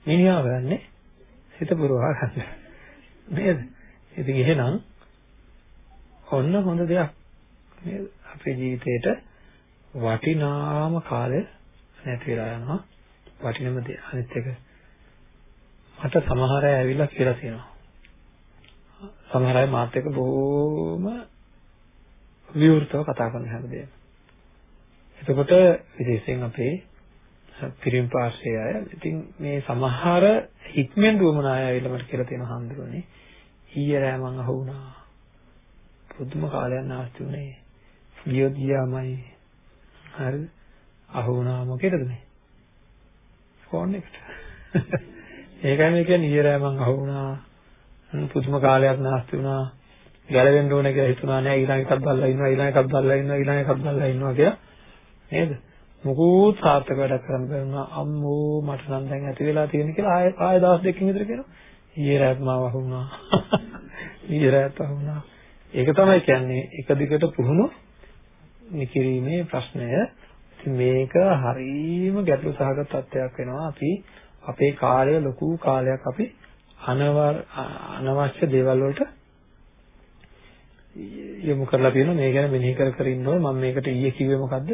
මිනිහා හොයන්නේ සිත පුරවා ගන්න. නේද? ඉතින් එහෙනම් ඔන්න හොඳ දෙයක් නේද? අපේ ජීවිතේට වටිනාම කාලය නැති වෙලා යනවා. වටිනම දේ අනිත් එක මට සමහර අය ඇවිල්ලා කියලා තියෙනවා. සමහර අය මාත් එක්ක බොහොම විවෘතව කතා කරන හැමදේම. එතකොට විශේෂයෙන් අපේ පිරිම් පාර්ශ්වයේ අය ඉතින් මේ සමහර හික්මෙන් දුවමන අය ඇවිල්ලා මට කියලා තියෙන හඳුරන්නේ ඊයේ රෑ මං අහුණා. පුදුම කාලයක් නාස්ති උනේ. ගියොත් ගියාමයි. හරිද? අහුණා මොකේද මේ? ෆෝන් එකට. ඒකයි මේ කියන්නේ ඊයේ රෑ මං අහුණා. පුදුම කාලයක් නාස්ති වුණා. ගැලවෙන්න ඕනේ කියලා හිතුණා නෑ ඊළඟ එකක් බලලා ඉන්නවා ඊළඟ එකක් බලලා ඉන්නවා ඊළඟ එකක් බලලා ඉන්නවා කියලා නේද මොකුත් සාර්ථක වැඩක් කරන්න බැරුණා අම්මෝ මට නම් දැන් ඇති වෙලා තියෙන කියලා ආය ආය දවස් දෙකකින් විතර කියනවා. ඊයේ රාත් මාව වහුණා *laughs* ඊයේ රාත් වහුණා ඒක තමයි කියන්නේ එක දිගට පුහුණු නිකිරීමේ ප්‍රශ්නය. ඉතින් මේක හරීම ගැටලු සහගත තත්ත්වයක් වෙනවා. අපි අපේ කාලය ලොකු කාලයක් අපි අනවශ්‍ය දේවල් වලට යොමු කරලා තියෙනවා. මේ ගැන මෙනෙහි කර කර ඉන්න ඕනේ. මම මේකට ඊයේ කිව්වේ මොකද්ද?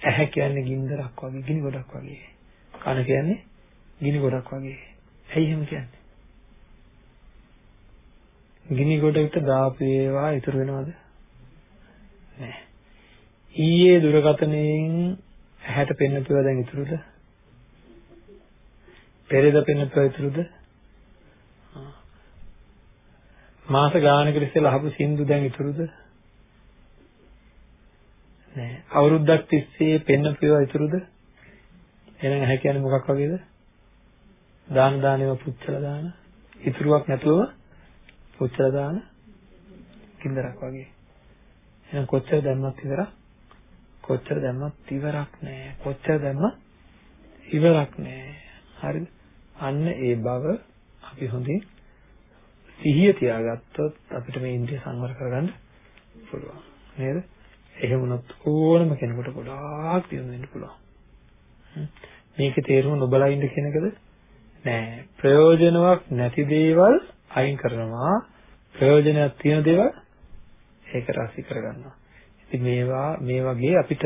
ඇහැ කියන්නේ ගින්දරක් වගේ ගිනි ගොඩක් වගේ. කන කියන්නේ ගිනි ගොඩක් වගේ. ඇයි එහෙම කියන්නේ? ගිනි ගොඩට දාපු ඒවා ඉතුරු වෙනවද? නැහැ ඊයේ දුරකථනයෙන් ඇහැට පෙන්නපුවා දැන් ඉතුරුද? පෙරේද පෙන්නපුවා ඉතුරුද? මාස ගානකට ඉස්සෙල්ලා අහපු සින්දු දැන් ඉතුරුද? නෑ. අවුරුද්දක් තිස්සේ පෙන්නපු ඒවා ඉතුරුද? එහෙනම් ඇහැ කියන්නේ මොකක් වගේද? දාන දානේව පුච්චලා දාන. ඉතුරුවක් නැතුව පුච්චලා දාන කින්දරක් වගේ. එහෙනම් කොච්චර දැම්මත් ඉවරක් කොච්චර දැම්මත් ඉවරක් නෑ. කොච්චර දැම්මත් ඉවරක් නෑ. හරිද? අන්න ඒ බව අපි හොඳින් සිහිය තියාගත්තොත් අපිට මේ ඉන්ද්‍රිය සංවර කරගන්න පුළුවන් නේද? එහෙම වුණොත් ඕනම කෙනෙකුට ගොඩාක් දියුණු වෙන්න පුළුවන්. මේකේ තේරුම නොබලා ඉන්න කෙනෙකුද? නෑ. ප්‍රයෝජනවත් නැති දේවල් අයින් කරනවා. ප්‍රයෝජනයක් තියෙන දේවල් ඒක රාශි කරගන්නවා. ඉතින් මේවා මේ වගේ අපිට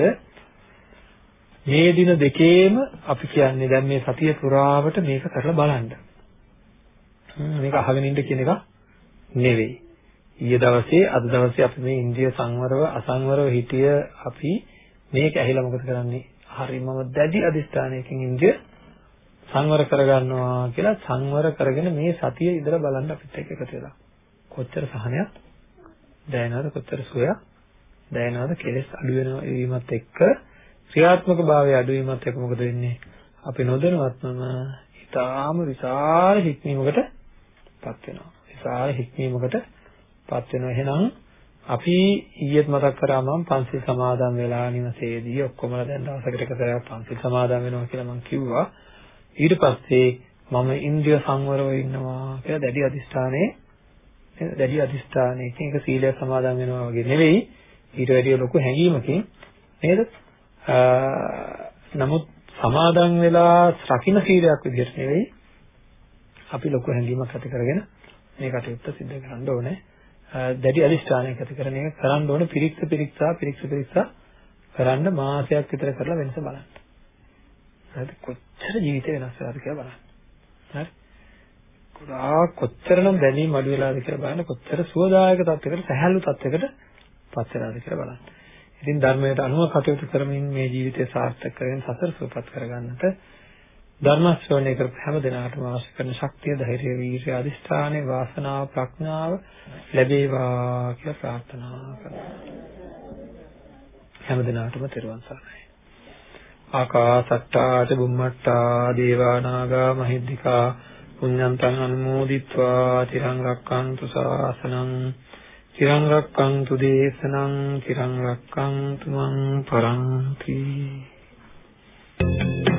මේ දින දෙකේම අපි කියන්නේ දැන් මේ සතිය පුරාවට මේක කරලා බලන්න. මේක අහගෙන ඉන්න කියන එක නෙවෙයි. ඊයේ දවසේ අද දවසේ අපි මේ ඉන්ද්‍රිය සංවරව අසංවරව හිටිය අපි මේක ඇහිලා මොකද කරන්නේ? හරිමම දැඩි අදිස්ථානයකින් ඉන්ද්‍රිය සංවර කරගන්නවා කියලා සංවර කරගෙන මේ සතිය ඉඳලා බලන්න අපිත් එක්ක එකතු වෙලා. කොච්චර සහනයක් දැනෙනවද කොච්චර සුවයක් දැනෙනවද කෙලස් අඩු වෙනවා වීමත් එක්ක ක්‍රියාත්මක භාවය අඩු වීමත් එක්ක මොකද වෙන්නේ? අපි නොදැනුවත්වම ඊටාම විශාල හික්මීමකට පත් වෙනවා. විශාල හික්මීමකට පත් වෙනවා. එහෙනම් අපි ඊයේත් මතක් කරා මම පන්සිල් සමාදන් වෙලා නිවසේදී ඔක්කොමලා දැන් දවසකට එක සැරයක් පන්සිල් සමාදන් වෙනවා කියලා මම කිව්වා. ඊට පස්සේ මම ඉන්ද්‍රිය සංවරව ඉන්නවා කියලා දැඩි අදිස්ථානයේ දැඩි අදිස්ථානයකින් ඒක සීලය සමාදන් වෙනවා වගේ නෙවෙයි ඊට වැඩිය ලොකු හැඟීමකින් නේද? නමුත් සමාදන් වෙලා රකින්න සීලයක් විදිහට නෙවෙයි අපි ලොකු හැඟීමක් ඇති කරගෙන මේ කටයුත්ත සිදු කරන්න ඕනේ. දැඩි අදිෂ්ඨානයක් ඇති කරගෙන ඒක කරන්න ඕනේ පිරික්ස පිරික්සා පිරික්ස පිරික්සා කරන්න මාසයක් විතර කරලා වෙනස බලන්න. හරිද? කොච්චර ජීවිතේ වෙනස් වෙලාද කියලා බලන්න. හරි? ගොඩාක් කොච්චරනම් දැනීම අඩු වෙලාද කියලා බලන්න කොච්චර සුවදායක තත්යකට සහැල්ලු තත්යකට පත් වෙලාද කියලා බලන්න. ඉතින් ධර්මයට අනුව කටයුතු කරමින් මේ ජීවිතය සාර්ථක කරගෙන සසර සුවපත් කරගන්නට ධර්ම ශ්‍රවණය කරපු හැම දිනාටම අවශ්‍ය කරන ශක්තිය, ධෛර්යය, වීර්යය, අදිෂ්ඨානය, වාසනාව, ප්‍රඥාව ලැබේවා කියලා ප්‍රාර්ථනා කරනවා. හැම දිනාටම තෙරුවන් සරණයි. ආකාසට්ටා ච බුම්මට්ටා දේවා නාග මහිද්దికා පුඤ්ඤන්තං අනුමෝදිත්වා තිරං රක්칸තු සාසනං තිරං රක්칸තු දේශනං තිරං රක්칸තු මං පරන්ති Thank you.